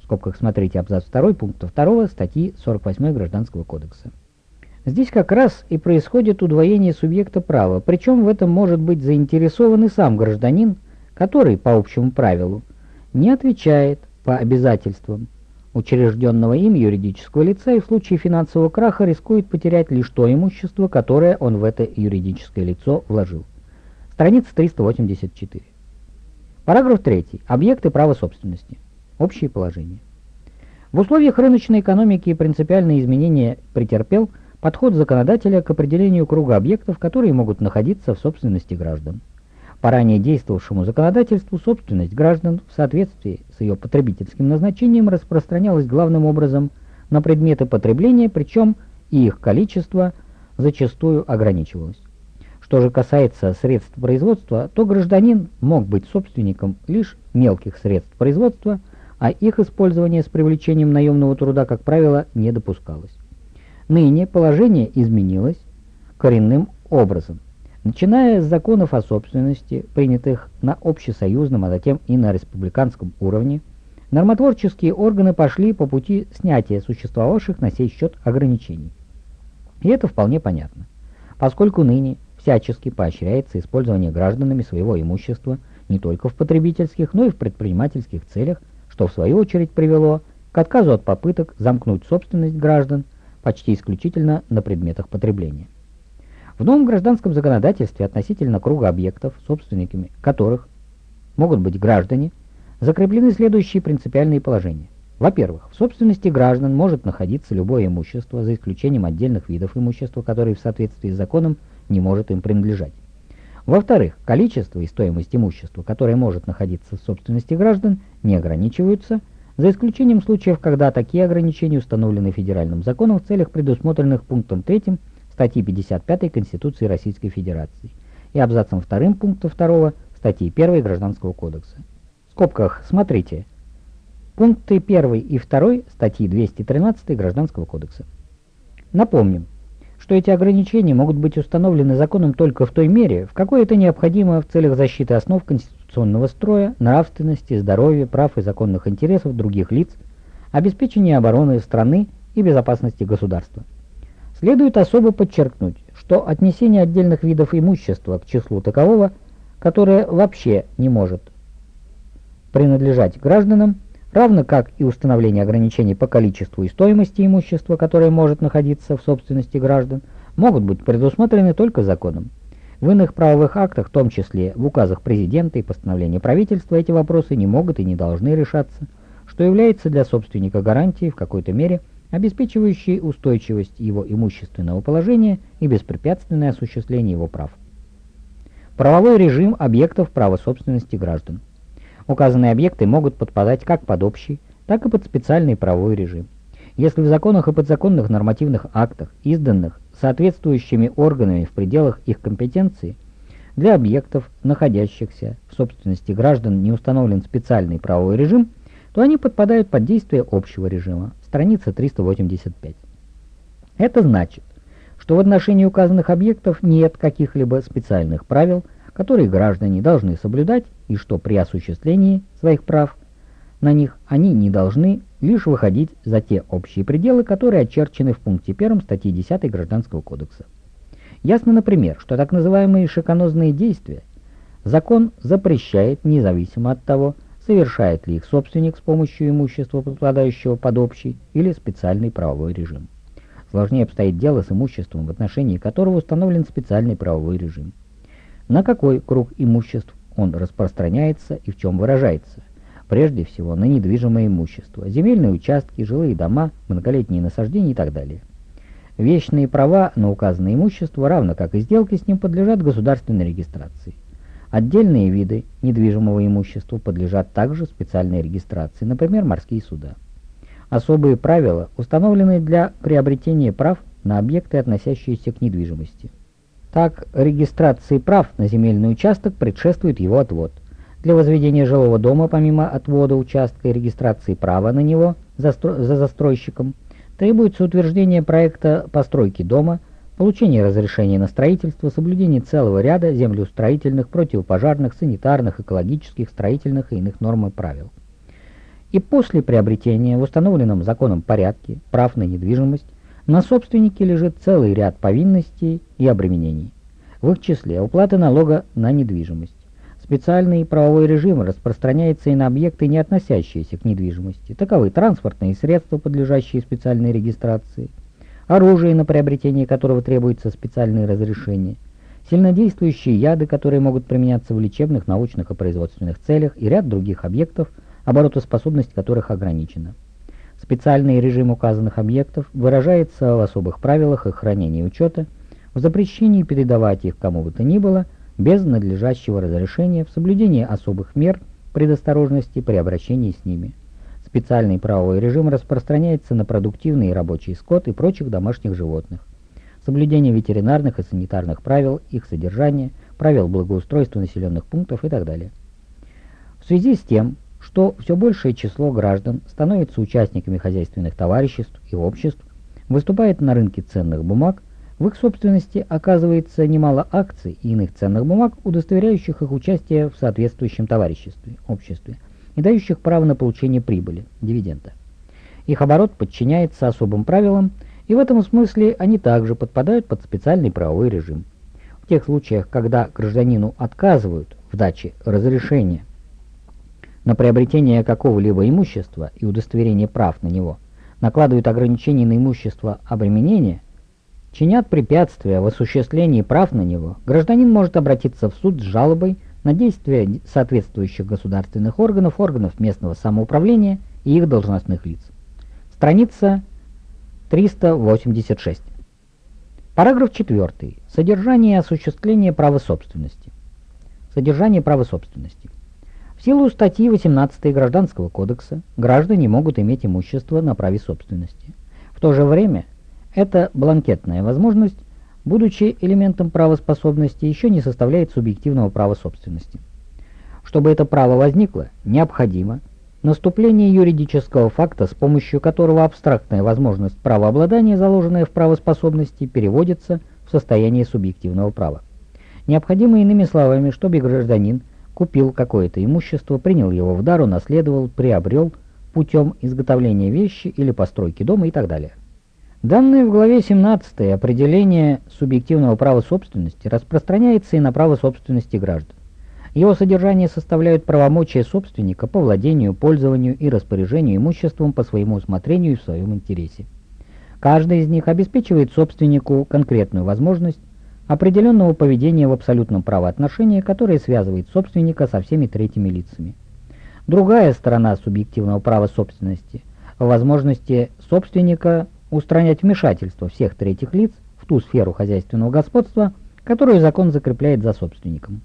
В скобках смотрите абзац 2 пункта 2 статьи 48 Гражданского кодекса. Здесь как раз и происходит удвоение субъекта права, причем в этом может быть заинтересован и сам гражданин, который, по общему правилу, не отвечает по обязательствам учрежденного им юридического лица и в случае финансового краха рискует потерять лишь то имущество, которое он в это юридическое лицо вложил. Страница 384. Параграф 3. Объекты права собственности. Общие положения. В условиях рыночной экономики принципиальные изменения претерпел – Подход законодателя к определению круга объектов, которые могут находиться в собственности граждан. По ранее действовавшему законодательству собственность граждан в соответствии с ее потребительским назначением распространялась главным образом на предметы потребления, причем и их количество зачастую ограничивалось. Что же касается средств производства, то гражданин мог быть собственником лишь мелких средств производства, а их использование с привлечением наемного труда, как правило, не допускалось. Ныне положение изменилось коренным образом. Начиная с законов о собственности, принятых на общесоюзном, а затем и на республиканском уровне, нормотворческие органы пошли по пути снятия существовавших на сей счет ограничений. И это вполне понятно, поскольку ныне всячески поощряется использование гражданами своего имущества не только в потребительских, но и в предпринимательских целях, что в свою очередь привело к отказу от попыток замкнуть собственность граждан почти исключительно на предметах потребления. В новом гражданском законодательстве относительно круга объектов, собственниками которых могут быть граждане, закреплены следующие принципиальные положения. Во-первых, в собственности граждан может находиться любое имущество, за исключением отдельных видов имущества, которые в соответствии с законом не может им принадлежать. Во-вторых, количество и стоимость имущества, которое может находиться в собственности граждан, не ограничиваются – за исключением случаев, когда такие ограничения установлены федеральным законом в целях, предусмотренных пунктом 3 статьи 55 Конституции Российской Федерации и абзацем 2 пункта 2 статьи 1 Гражданского кодекса. В скобках смотрите. Пункты 1 и 2 статьи 213 Гражданского кодекса. Напомним, что эти ограничения могут быть установлены законом только в той мере, в какой это необходимо в целях защиты основ конституционного строя, нравственности, здоровья, прав и законных интересов других лиц, обеспечения обороны страны и безопасности государства. Следует особо подчеркнуть, что отнесение отдельных видов имущества к числу такового, которое вообще не может принадлежать гражданам, равно как и установление ограничений по количеству и стоимости имущества, которое может находиться в собственности граждан, могут быть предусмотрены только законом. В иных правовых актах, в том числе в указах президента и постановлении правительства, эти вопросы не могут и не должны решаться, что является для собственника гарантией в какой-то мере обеспечивающей устойчивость его имущественного положения и беспрепятственное осуществление его прав. Правовой режим объектов права собственности граждан. Указанные объекты могут подпадать как под общий, так и под специальный правовой режим. Если в законах и подзаконных нормативных актах, изданных соответствующими органами в пределах их компетенции, для объектов, находящихся в собственности граждан, не установлен специальный правовой режим, то они подпадают под действие общего режима. Страница 385. Это значит, что в отношении указанных объектов нет каких-либо специальных правил, которые граждане должны соблюдать, и что при осуществлении своих прав на них они не должны лишь выходить за те общие пределы, которые очерчены в пункте 1 статьи 10 Гражданского кодекса. Ясно, например, что так называемые шиканозные действия закон запрещает независимо от того, совершает ли их собственник с помощью имущества, подпадающего под общий или специальный правовой режим. Сложнее обстоит дело с имуществом, в отношении которого установлен специальный правовой режим. На какой круг имуществ он распространяется и в чем выражается? Прежде всего на недвижимое имущество, земельные участки, жилые дома, многолетние насаждения и так далее. Вечные права на указанное имущество, равно как и сделки с ним, подлежат государственной регистрации. Отдельные виды недвижимого имущества подлежат также специальной регистрации, например, морские суда. Особые правила установлены для приобретения прав на объекты, относящиеся к недвижимости. Так, регистрации прав на земельный участок предшествует его отвод. Для возведения жилого дома, помимо отвода участка и регистрации права на него за, за застройщиком, требуется утверждение проекта постройки дома – получение разрешения на строительство, соблюдение целого ряда землеустроительных, противопожарных, санитарных, экологических, строительных и иных норм и правил. И после приобретения в установленном законом порядке прав на недвижимость на собственнике лежит целый ряд повинностей и обременений. В их числе уплаты налога на недвижимость. Специальный правовой режим распространяется и на объекты, не относящиеся к недвижимости. Таковы транспортные средства, подлежащие специальной регистрации – оружие, на приобретение которого требуется специальное разрешение, сильнодействующие яды, которые могут применяться в лечебных, научных и производственных целях, и ряд других объектов, оборотоспособность которых ограничена. Специальный режим указанных объектов выражается в особых правилах их хранения и учета, в запрещении передавать их кому бы то ни было без надлежащего разрешения, в соблюдении особых мер предосторожности при обращении с ними. Специальный правовой режим распространяется на продуктивный и рабочий скот и прочих домашних животных. Соблюдение ветеринарных и санитарных правил, их содержание, правил благоустройства населенных пунктов и так далее. В связи с тем, что все большее число граждан становится участниками хозяйственных товариществ и обществ, выступает на рынке ценных бумаг, в их собственности оказывается немало акций и иных ценных бумаг, удостоверяющих их участие в соответствующем товариществе, обществе – и дающих право на получение прибыли, дивиденда. Их оборот подчиняется особым правилам, и в этом смысле они также подпадают под специальный правовой режим. В тех случаях, когда гражданину отказывают в даче разрешения на приобретение какого-либо имущества и удостоверение прав на него, накладывают ограничения на имущество обременения, чинят препятствия в осуществлении прав на него, гражданин может обратиться в суд с жалобой на действия соответствующих государственных органов, органов местного самоуправления и их должностных лиц. Страница 386. Параграф 4. Содержание и осуществление права собственности. Содержание права собственности. В силу статьи 18 Гражданского кодекса граждане могут иметь имущество на праве собственности. В то же время это бланкетная возможность будучи элементом правоспособности, еще не составляет субъективного права собственности. Чтобы это право возникло, необходимо наступление юридического факта, с помощью которого абстрактная возможность правообладания, заложенная в правоспособности, переводится в состояние субъективного права. Необходимо иными словами, чтобы гражданин купил какое-то имущество, принял его в дар, унаследовал, приобрел путем изготовления вещи или постройки дома и так далее. Данное в главе 17 определение субъективного права собственности распространяется и на право собственности граждан. Его содержание составляют правомочия собственника по владению, пользованию и распоряжению имуществом по своему усмотрению и в своем интересе. Каждый из них обеспечивает собственнику конкретную возможность определенного поведения в абсолютном правоотношении, которое связывает собственника со всеми третьими лицами. Другая сторона субъективного права собственности – возможности собственника устранять вмешательство всех третьих лиц в ту сферу хозяйственного господства, которую закон закрепляет за собственником.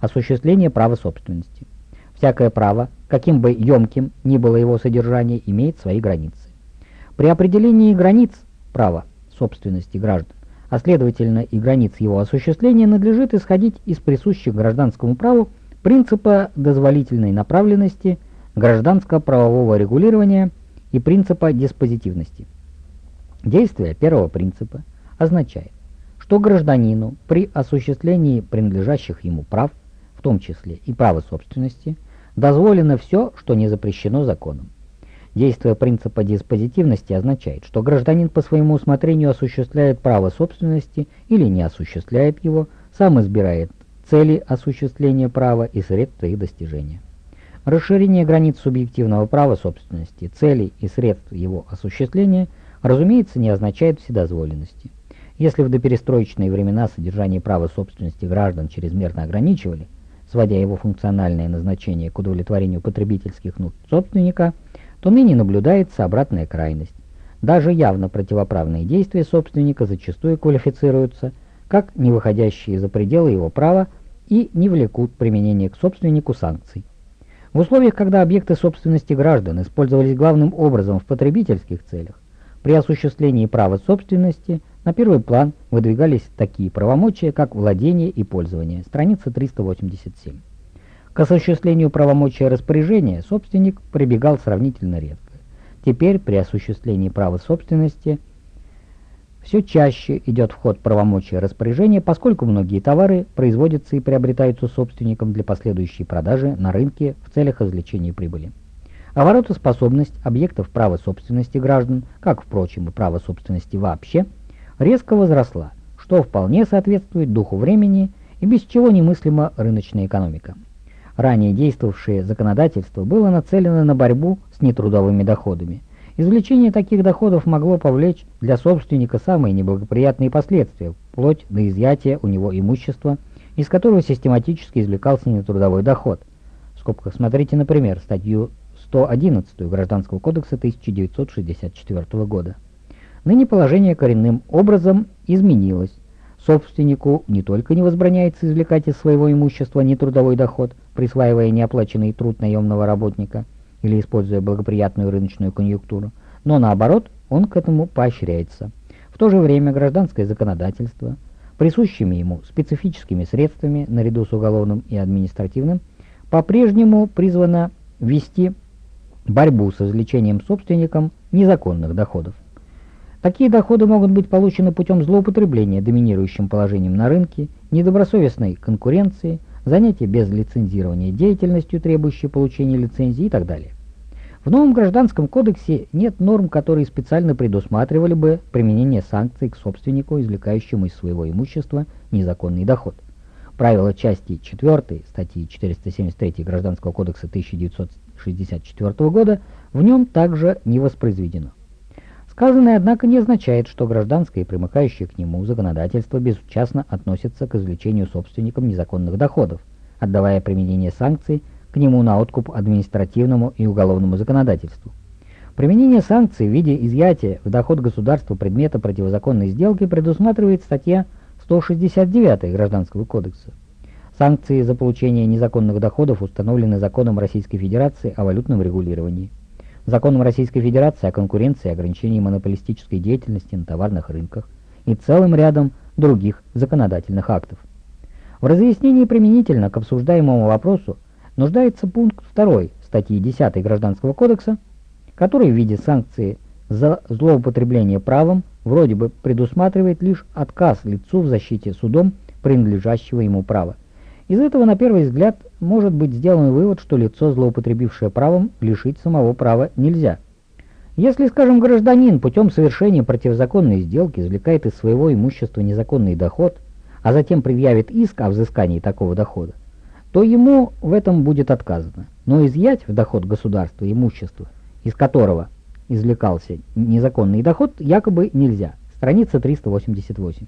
Осуществление права собственности. Всякое право, каким бы емким ни было его содержание, имеет свои границы. При определении границ права собственности граждан, а следовательно и границ его осуществления, надлежит исходить из присущих гражданскому праву принципа дозволительной направленности, гражданско-правового регулирования и принципа диспозитивности. Действие первого принципа означает, что гражданину при осуществлении принадлежащих ему прав, в том числе и права собственности, дозволено все, что не запрещено законом. Действие принципа диспозитивности означает, что гражданин по своему усмотрению осуществляет право собственности или не осуществляет его, сам избирает цели осуществления права и средства их достижения. Расширение границ субъективного права собственности, целей и средств его осуществления, разумеется, не означает вседозволенности. Если в доперестроечные времена содержание права собственности граждан чрезмерно ограничивали, сводя его функциональное назначение к удовлетворению потребительских нужд собственника, то ныне наблюдается обратная крайность. Даже явно противоправные действия собственника зачастую квалифицируются как не выходящие за пределы его права и не влекут применение к собственнику санкций. В условиях, когда объекты собственности граждан использовались главным образом в потребительских целях, при осуществлении права собственности на первый план выдвигались такие правомочия, как владение и пользование, страница 387. К осуществлению правомочия распоряжения собственник прибегал сравнительно редко. Теперь при осуществлении права собственности все чаще идет в ход правомочия распоряжения, поскольку многие товары производятся и приобретаются собственником для последующей продажи на рынке в целях извлечения прибыли. Оборотоспособность объектов права собственности граждан, как, впрочем, и право собственности вообще, резко возросла, что вполне соответствует духу времени и без чего немыслима рыночная экономика. Ранее действовавшее законодательство было нацелено на борьбу с нетрудовыми доходами – Извлечение таких доходов могло повлечь для собственника самые неблагоприятные последствия, вплоть до изъятия у него имущества, из которого систематически извлекался нетрудовой доход. В скобках смотрите, например, статью 111 Гражданского кодекса 1964 года. Ныне положение коренным образом изменилось. Собственнику не только не возбраняется извлекать из своего имущества нетрудовой доход, присваивая неоплаченный труд наемного работника – или используя благоприятную рыночную конъюнктуру, но наоборот он к этому поощряется. В то же время гражданское законодательство, присущими ему специфическими средствами наряду с уголовным и административным, по-прежнему призвано вести борьбу с извлечением собственником незаконных доходов. Такие доходы могут быть получены путем злоупотребления доминирующим положением на рынке, недобросовестной конкуренции, занятия без лицензирования деятельностью, требующей получения лицензии и так далее. В новом Гражданском кодексе нет норм, которые специально предусматривали бы применение санкций к собственнику, извлекающему из своего имущества незаконный доход. Правило части 4 статьи 473 Гражданского кодекса 1964 года в нем также не воспроизведено. Сказанное, однако, не означает, что гражданское и примыкающее к нему законодательство безучастно относится к извлечению собственникам незаконных доходов, отдавая применение санкций к нему на откуп административному и уголовному законодательству. Применение санкций в виде изъятия в доход государства предмета противозаконной сделки предусматривает статья 169 Гражданского кодекса. Санкции за получение незаконных доходов установлены законом Российской Федерации о валютном регулировании законом Российской Федерации о конкуренции и ограничении монополистической деятельности на товарных рынках и целым рядом других законодательных актов. В разъяснении применительно к обсуждаемому вопросу нуждается пункт 2 статьи 10 Гражданского кодекса, который в виде санкции за злоупотребление правом вроде бы предусматривает лишь отказ лицу в защите судом принадлежащего ему права. Из этого, на первый взгляд, может быть сделан вывод, что лицо, злоупотребившее правом, лишить самого права нельзя. Если, скажем, гражданин путем совершения противозаконной сделки извлекает из своего имущества незаконный доход, а затем предъявит иск о взыскании такого дохода, то ему в этом будет отказано. Но изъять в доход государства имущество, из которого извлекался незаконный доход, якобы нельзя. Страница 388.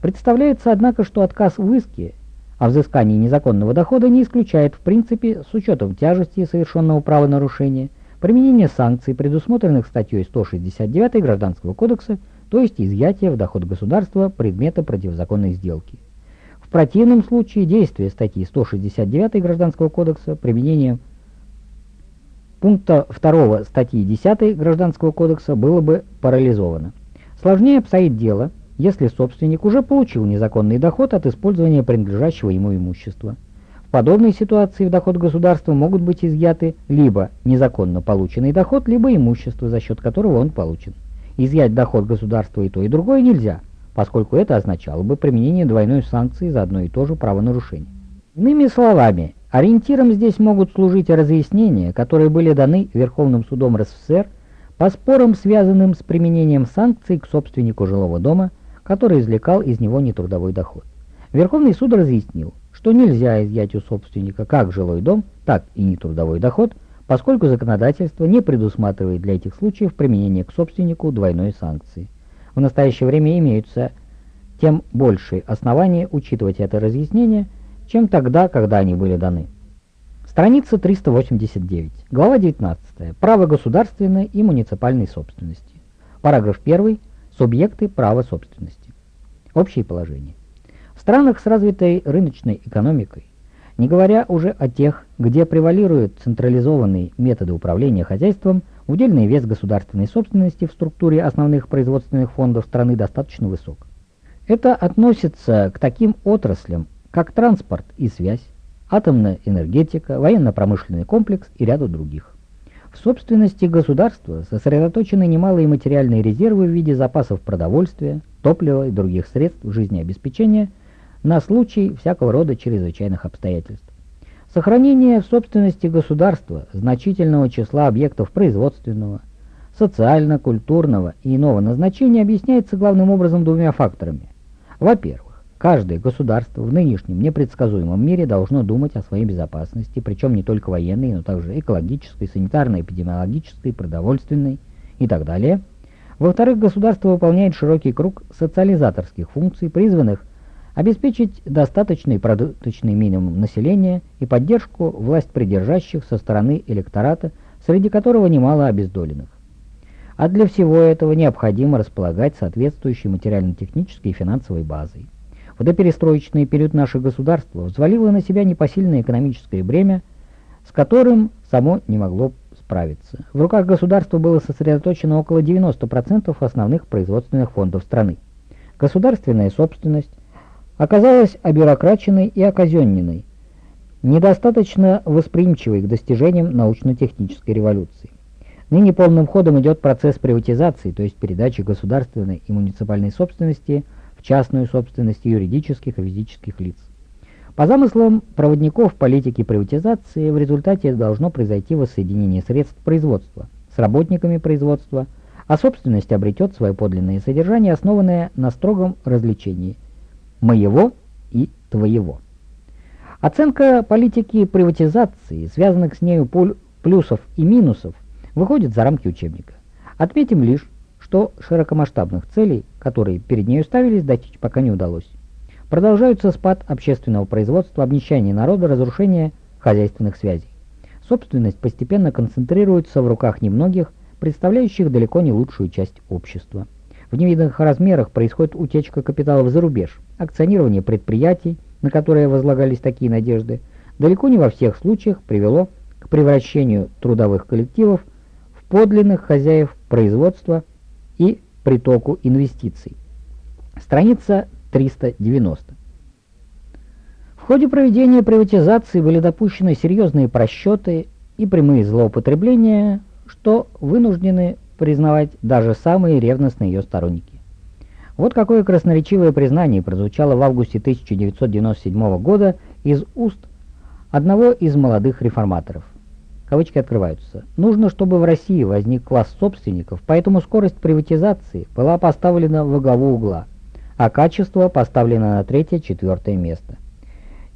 Представляется, однако, что отказ в иске о взыскании незаконного дохода не исключает в принципе, с учетом тяжести совершенного правонарушения, применение санкций, предусмотренных статьей 169 Гражданского кодекса, то есть изъятие в доход государства предмета противозаконной сделки. В противном случае действие статьи 169 Гражданского кодекса применением пункта 2 статьи 10 Гражданского кодекса было бы парализовано. Сложнее обстоит дело, если собственник уже получил незаконный доход от использования принадлежащего ему имущества. В подобной ситуации в доход государства могут быть изъяты либо незаконно полученный доход, либо имущество, за счет которого он получен. Изъять доход государства и то, и другое нельзя, поскольку это означало бы применение двойной санкции за одно и то же правонарушение. Иными словами, Ориентиром здесь могут служить разъяснения, которые были даны Верховным судом РСФСР по спорам, связанным с применением санкций к собственнику жилого дома, который извлекал из него нетрудовой доход. Верховный суд разъяснил, что нельзя изъять у собственника как жилой дом, так и нетрудовой доход, поскольку законодательство не предусматривает для этих случаев применение к собственнику двойной санкции. В настоящее время имеются тем большие основания учитывать это разъяснение, чем тогда, когда они были даны. Страница 389. Глава 19. Право государственной и муниципальной собственности. Параграф 1. Субъекты права собственности. Общие положения. В странах с развитой рыночной экономикой, не говоря уже о тех, где превалируют централизованные методы управления хозяйством, удельный вес государственной собственности в структуре основных производственных фондов страны достаточно высок. Это относится к таким отраслям, как транспорт и связь, атомная энергетика, военно-промышленный комплекс и ряду других. В собственности государства сосредоточены немалые материальные резервы в виде запасов продовольствия, топлива и других средств жизнеобеспечения на случай всякого рода чрезвычайных обстоятельств. Сохранение в собственности государства значительного числа объектов производственного, социально-культурного и иного назначения объясняется главным образом двумя факторами. Во-первых, каждое государство в нынешнем непредсказуемом мире должно думать о своей безопасности, причем не только военной, но также экологической, санитарной, эпидемиологической, продовольственной и так далее. Во-вторых, государство выполняет широкий круг социализаторских функций, призванных обеспечить достаточный продукточный минимум населения и поддержку власть придержащих со стороны электората, среди которого немало обездоленных. А для всего этого необходимо располагать соответствующей материально-технической и финансовой базой. В доперестроечный период наше государство взвалило на себя непосильное экономическое бремя, с которым само не могло справиться. В руках государства было сосредоточено около 90% основных производственных фондов страны. Государственная собственность оказалась обюрокраченной и оказенненной, недостаточно восприимчивой к достижениям научно-технической революции. Ныне полным ходом идет процесс приватизации, то есть передачи государственной и муниципальной собственности в частную собственность юридических и физических лиц. По замыслам проводников политики приватизации в результате должно произойти воссоединение средств производства с работниками производства, а собственность обретет свое подлинное содержание, основанное на строгом развлечении «моего» и «твоего». Оценка политики приватизации, связанных с нею плюсов и минусов – выходит за рамки учебника. Отметим лишь, что широкомасштабных целей, которые перед нею ставились, достичь пока не удалось. Продолжаются спад общественного производства, обнищание народа, разрушение хозяйственных связей. Собственность постепенно концентрируется в руках немногих, представляющих далеко не лучшую часть общества. В невиданных размерах происходит утечка капиталов за рубеж, акционирование предприятий, на которые возлагались такие надежды, далеко не во всех случаях привело к превращению трудовых коллективов подлинных хозяев производства и притоку инвестиций. Страница 390. В ходе проведения приватизации были допущены серьезные просчеты и прямые злоупотребления, что вынуждены признавать даже самые ревностные ее сторонники. Вот какое красноречивое признание прозвучало в августе 1997 года из уст одного из молодых реформаторов – Кавычки открываются. Нужно, чтобы в России возник класс собственников, поэтому скорость приватизации была поставлена во главу угла, а качество поставлено на третье-четвертое место.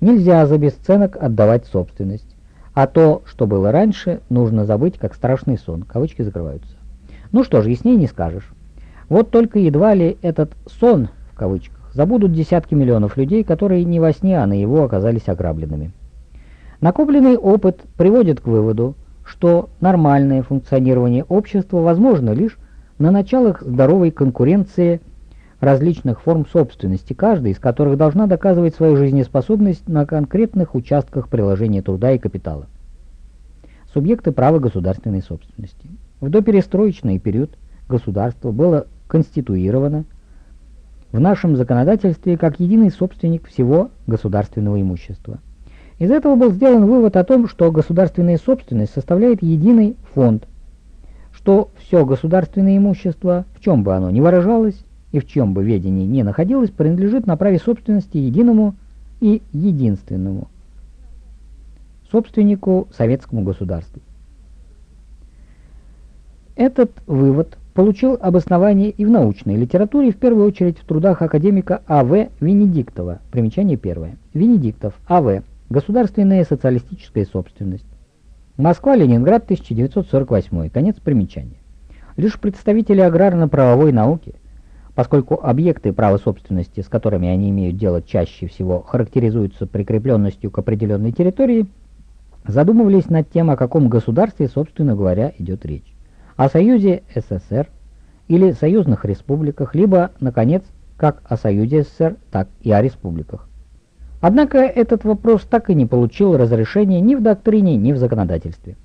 Нельзя за бесценок отдавать собственность, а то, что было раньше, нужно забыть, как страшный сон. Кавычки закрываются. Ну что ж, яснее не скажешь. Вот только едва ли этот «сон» в кавычках забудут десятки миллионов людей, которые не во сне, а на его оказались ограбленными. Накопленный опыт приводит к выводу, что нормальное функционирование общества возможно лишь на началах здоровой конкуренции различных форм собственности, каждая из которых должна доказывать свою жизнеспособность на конкретных участках приложения труда и капитала. Субъекты права государственной собственности. В доперестроечный период государство было конституировано в нашем законодательстве как единый собственник всего государственного имущества – из этого был сделан вывод о том, что государственная собственность составляет единый фонд, что все государственное имущество, в чем бы оно ни выражалось и в чем бы ведении ни находилось, принадлежит на праве собственности единому и единственному собственнику советскому государству. Этот вывод получил обоснование и в научной литературе, в первую очередь в трудах академика А.В. Венедиктова. Примечание первое. Венедиктов, А.В. Государственная социалистическая собственность. Москва, Ленинград, 1948. Конец примечания. Лишь представители аграрно-правовой науки, поскольку объекты права собственности, с которыми они имеют дело чаще всего, характеризуются прикрепленностью к определенной территории, задумывались над тем, о каком государстве, собственно говоря, идет речь о Союзе СССР или союзных республиках, либо, наконец, как о Союзе СССР, так и о республиках. Однако этот вопрос так и не получил разрешения ни в доктрине, ни в законодательстве.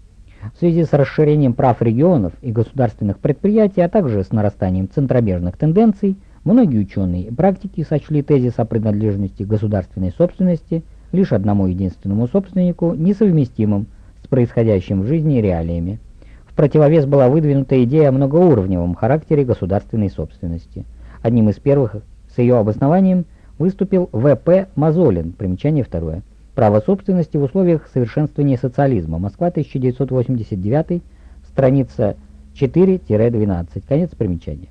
В связи с расширением прав регионов и государственных предприятий, а также с нарастанием центробежных тенденций, многие ученые и практики сочли тезис о принадлежности государственной собственности лишь одному единственному собственнику несовместимым с происходящим в жизни реалиями противовес была выдвинута идея о многоуровневом характере государственной собственности. Одним из первых с ее обоснованием выступил В.П. Мазолин, примечание второе. Право собственности в условиях совершенствования социализма. Москва, 1989, страница 4-12. Конец примечания.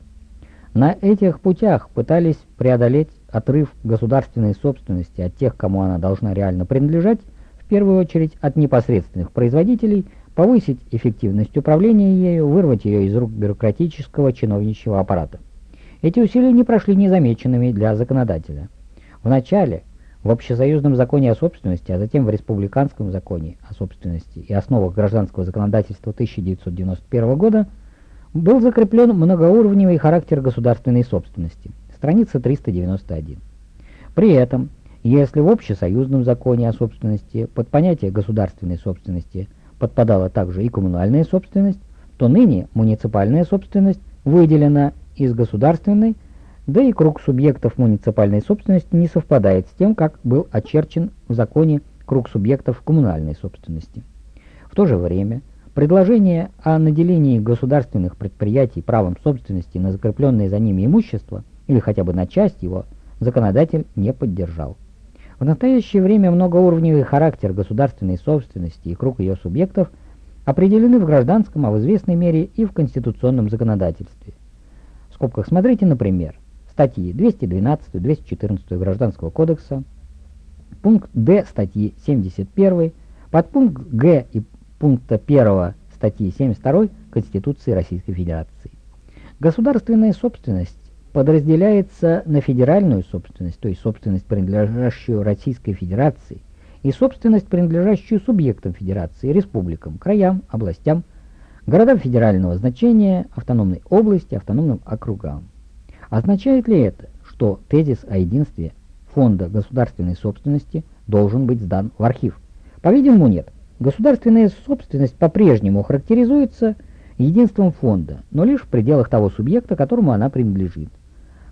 На этих путях пытались преодолеть отрыв государственной собственности от тех, кому она должна реально принадлежать, в первую очередь от непосредственных производителей, повысить эффективность управления ею, вырвать ее из рук бюрократического чиновничьего аппарата. Эти усилия не прошли незамеченными для законодателя. Вначале в общесоюзном законе о собственности, а затем в республиканском законе о собственности и основах гражданского законодательства 1991 года был закреплен многоуровневый характер государственной собственности. Страница 391. При этом, если в общесоюзном законе о собственности под понятие государственной собственности подпадала также и коммунальная собственность, то ныне муниципальная собственность выделена из государственной, да и круг субъектов муниципальной собственности не совпадает с тем, как был очерчен в законе круг субъектов коммунальной собственности. В то же время предложение о наделении государственных предприятий правом собственности на закрепленное за ними имущество или хотя бы на часть его законодатель не поддержал. В настоящее время многоуровневый характер государственной собственности и круг ее субъектов определены в гражданском, а в известной мере и в конституционном законодательстве. В скобках смотрите, например, статьи 212-214 Гражданского кодекса, пункт Д статьи 71, подпункт Г и пункта 1 статьи 72 Конституции Российской Федерации. Государственная собственность подразделяется на федеральную собственность, то есть собственность, принадлежащую Российской Федерации, и собственность, принадлежащую субъектам Федерации, республикам, краям, областям, городам федерального значения, автономной области, автономным округам. Означает ли это, что тезис о единстве фонда государственной собственности должен быть сдан в архив? По-видимому, нет. Государственная собственность по-прежнему характеризуется единством фонда, но лишь в пределах того субъекта, которому она принадлежит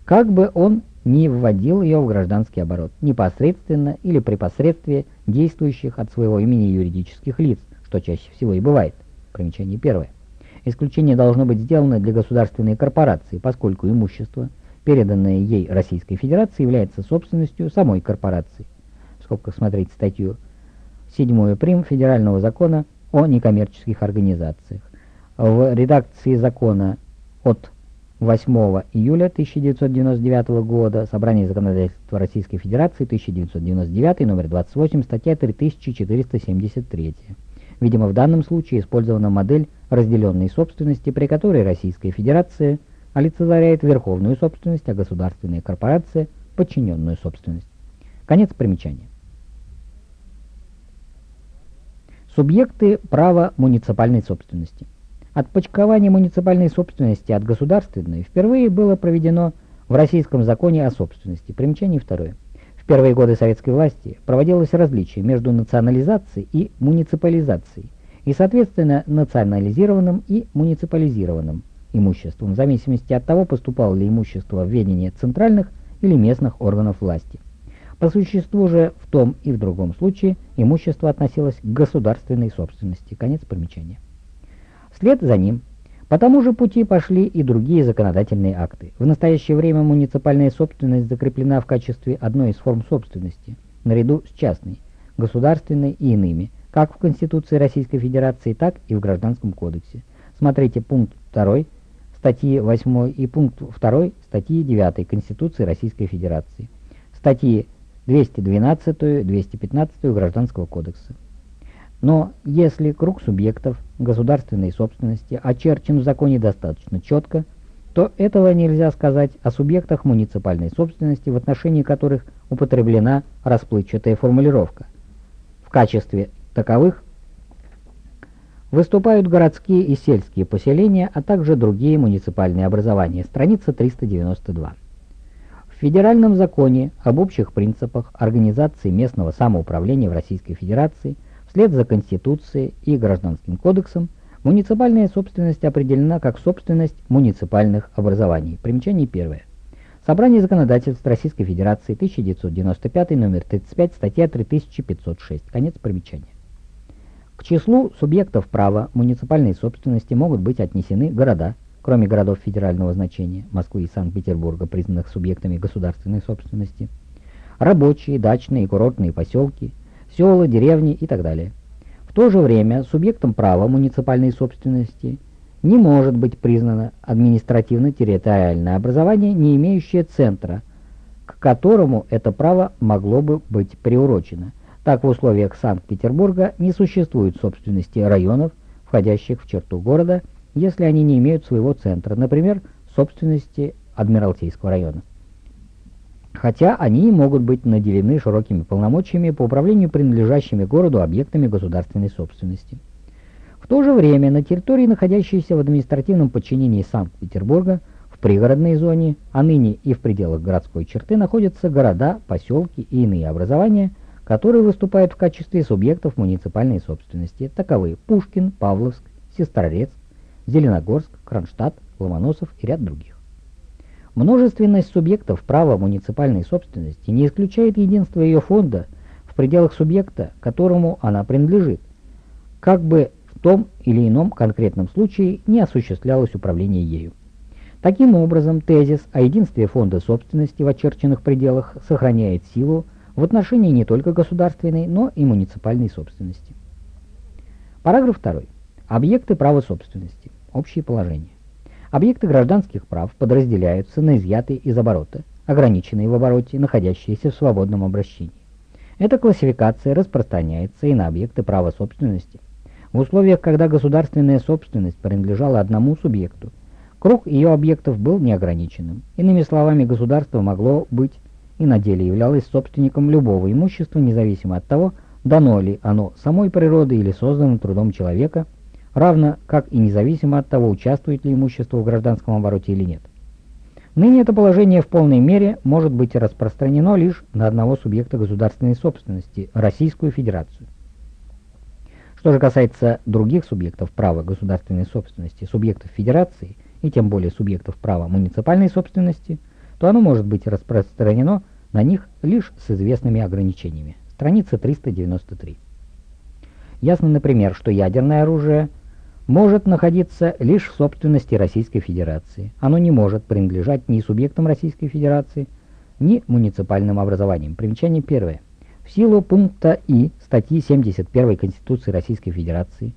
как бы он ни вводил ее в гражданский оборот, непосредственно или при посредстве действующих от своего имени юридических лиц, что чаще всего и бывает. Примечание первое. Исключение должно быть сделано для государственной корпорации, поскольку имущество, переданное ей Российской Федерации, является собственностью самой корпорации. В скобках смотреть статью 7 прим Федерального закона о некоммерческих организациях. В редакции закона от 8 июля 1999 года Собрание законодательства Российской Федерации 1999, номер 28, статья 3473. Видимо, в данном случае использована модель разделенной собственности, при которой Российская Федерация олицетворяет верховную собственность, а государственная корпорация – подчиненную собственность. Конец примечания. Субъекты права муниципальной собственности. Отпочкование муниципальной собственности от государственной впервые было проведено в российском законе о собственности. Примечание второе. В первые годы советской власти проводилось различие между национализацией и муниципализацией, и, соответственно, национализированным и муниципализированным имуществом, в зависимости от того, поступало ли имущество в ведение центральных или местных органов власти. По существу же в том и в другом случае имущество относилось к государственной собственности. Конец примечания. Вслед за ним по тому же пути пошли и другие законодательные акты. В настоящее время муниципальная собственность закреплена в качестве одной из форм собственности, наряду с частной, государственной и иными, как в Конституции Российской Федерации, так и в Гражданском кодексе. Смотрите пункт 2 статьи 8 и пункт 2 статьи 9 Конституции Российской Федерации, статьи 212, 215 Гражданского кодекса. Но если круг субъектов государственной собственности очерчен в законе достаточно четко, то этого нельзя сказать о субъектах муниципальной собственности, в отношении которых употреблена расплывчатая формулировка. В качестве таковых выступают городские и сельские поселения, а также другие муниципальные образования. Страница 392. В Федеральном законе об общих принципах организации местного самоуправления в Российской Федерации вслед за Конституцией и Гражданским кодексом Муниципальная собственность определена как собственность муниципальных образований. Примечание первое. Собрание законодательств Российской Федерации, 1995, номер 35, статья 3506. Конец примечания. К числу субъектов права муниципальной собственности могут быть отнесены города, кроме городов федерального значения, Москвы и Санкт-Петербурга, признанных субъектами государственной собственности, рабочие, дачные и курортные поселки, села, деревни и так далее – в то же время субъектом права муниципальной собственности не может быть признано административно-территориальное образование, не имеющее центра, к которому это право могло бы быть приурочено. Так, в условиях Санкт-Петербурга не существует собственности районов, входящих в черту города, если они не имеют своего центра, например, собственности Адмиралтейского района хотя они могут быть наделены широкими полномочиями по управлению принадлежащими городу объектами государственной собственности. В то же время на территории, находящейся в административном подчинении Санкт-Петербурга, в пригородной зоне, а ныне и в пределах городской черты, находятся города, поселки и иные образования, которые выступают в качестве субъектов муниципальной собственности. Таковы Пушкин, Павловск, Сестрорецк, Зеленогорск, Кронштадт, Ломоносов и ряд других. Множественность субъектов права муниципальной собственности не исключает единство ее фонда в пределах субъекта, которому она принадлежит, как бы в том или ином конкретном случае не осуществлялось управление ею. Таким образом, тезис о единстве фонда собственности в очерченных пределах сохраняет силу в отношении не только государственной, но и муниципальной собственности. Параграф 2. Объекты права собственности. Общие положения. Объекты гражданских прав подразделяются на изъятые из оборота, ограниченные в обороте, находящиеся в свободном обращении. Эта классификация распространяется и на объекты права собственности. В условиях, когда государственная собственность принадлежала одному субъекту, круг ее объектов был неограниченным. Иными словами, государство могло быть и на деле являлось собственником любого имущества, независимо от того, дано ли оно самой природой или создано трудом человека – равно как и независимо от того, участвует ли имущество в гражданском обороте или нет. Ныне это положение в полной мере может быть распространено лишь на одного субъекта государственной собственности – Российскую Федерацию. Что же касается других субъектов права государственной собственности, субъектов Федерации и тем более субъектов права муниципальной собственности, то оно может быть распространено на них лишь с известными ограничениями. Страница 393. Ясно, например, что ядерное оружие – может находиться лишь в собственности Российской Федерации. Оно не может принадлежать ни субъектам Российской Федерации, ни муниципальным образованиям. Примечание первое. В силу пункта И статьи 71 Конституции Российской Федерации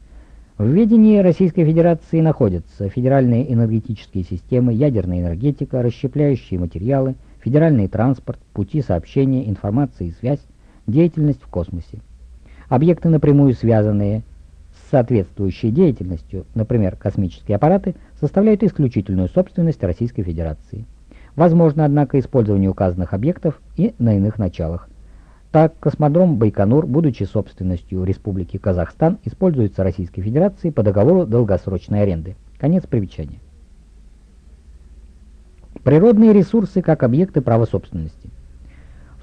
в ведении Российской Федерации находятся федеральные энергетические системы, ядерная энергетика, расщепляющие материалы, федеральный транспорт, пути сообщения, информация и связь, деятельность в космосе. Объекты, напрямую связанные соответствующей деятельностью, например, космические аппараты, составляют исключительную собственность Российской Федерации. Возможно, однако, использование указанных объектов и на иных началах. Так, космодром Байконур, будучи собственностью Республики Казахстан, используется Российской Федерацией по договору долгосрочной аренды. Конец примечания. Природные ресурсы как объекты права собственности.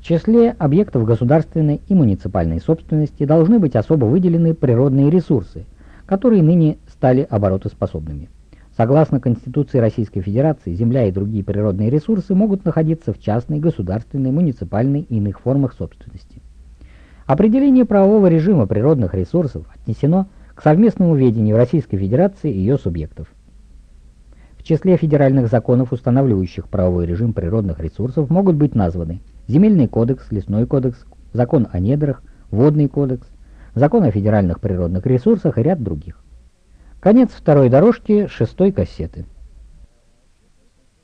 Числе объектов государственной и муниципальной собственности должны быть особо выделены природные ресурсы, которые ныне стали оборотоспособными. Согласно Конституции Российской Федерации, земля и другие природные ресурсы могут находиться в частной, государственной, муниципальной и иных формах собственности. Определение правового режима природных ресурсов отнесено к совместному ведению Российской Федерации и ее субъектов. В числе федеральных законов, устанавливающих правовой режим природных ресурсов, могут быть названы Земельный кодекс, Лесной кодекс, Закон о недрах, Водный кодекс, закон о федеральных природных ресурсах и ряд других. Конец второй дорожки шестой кассеты.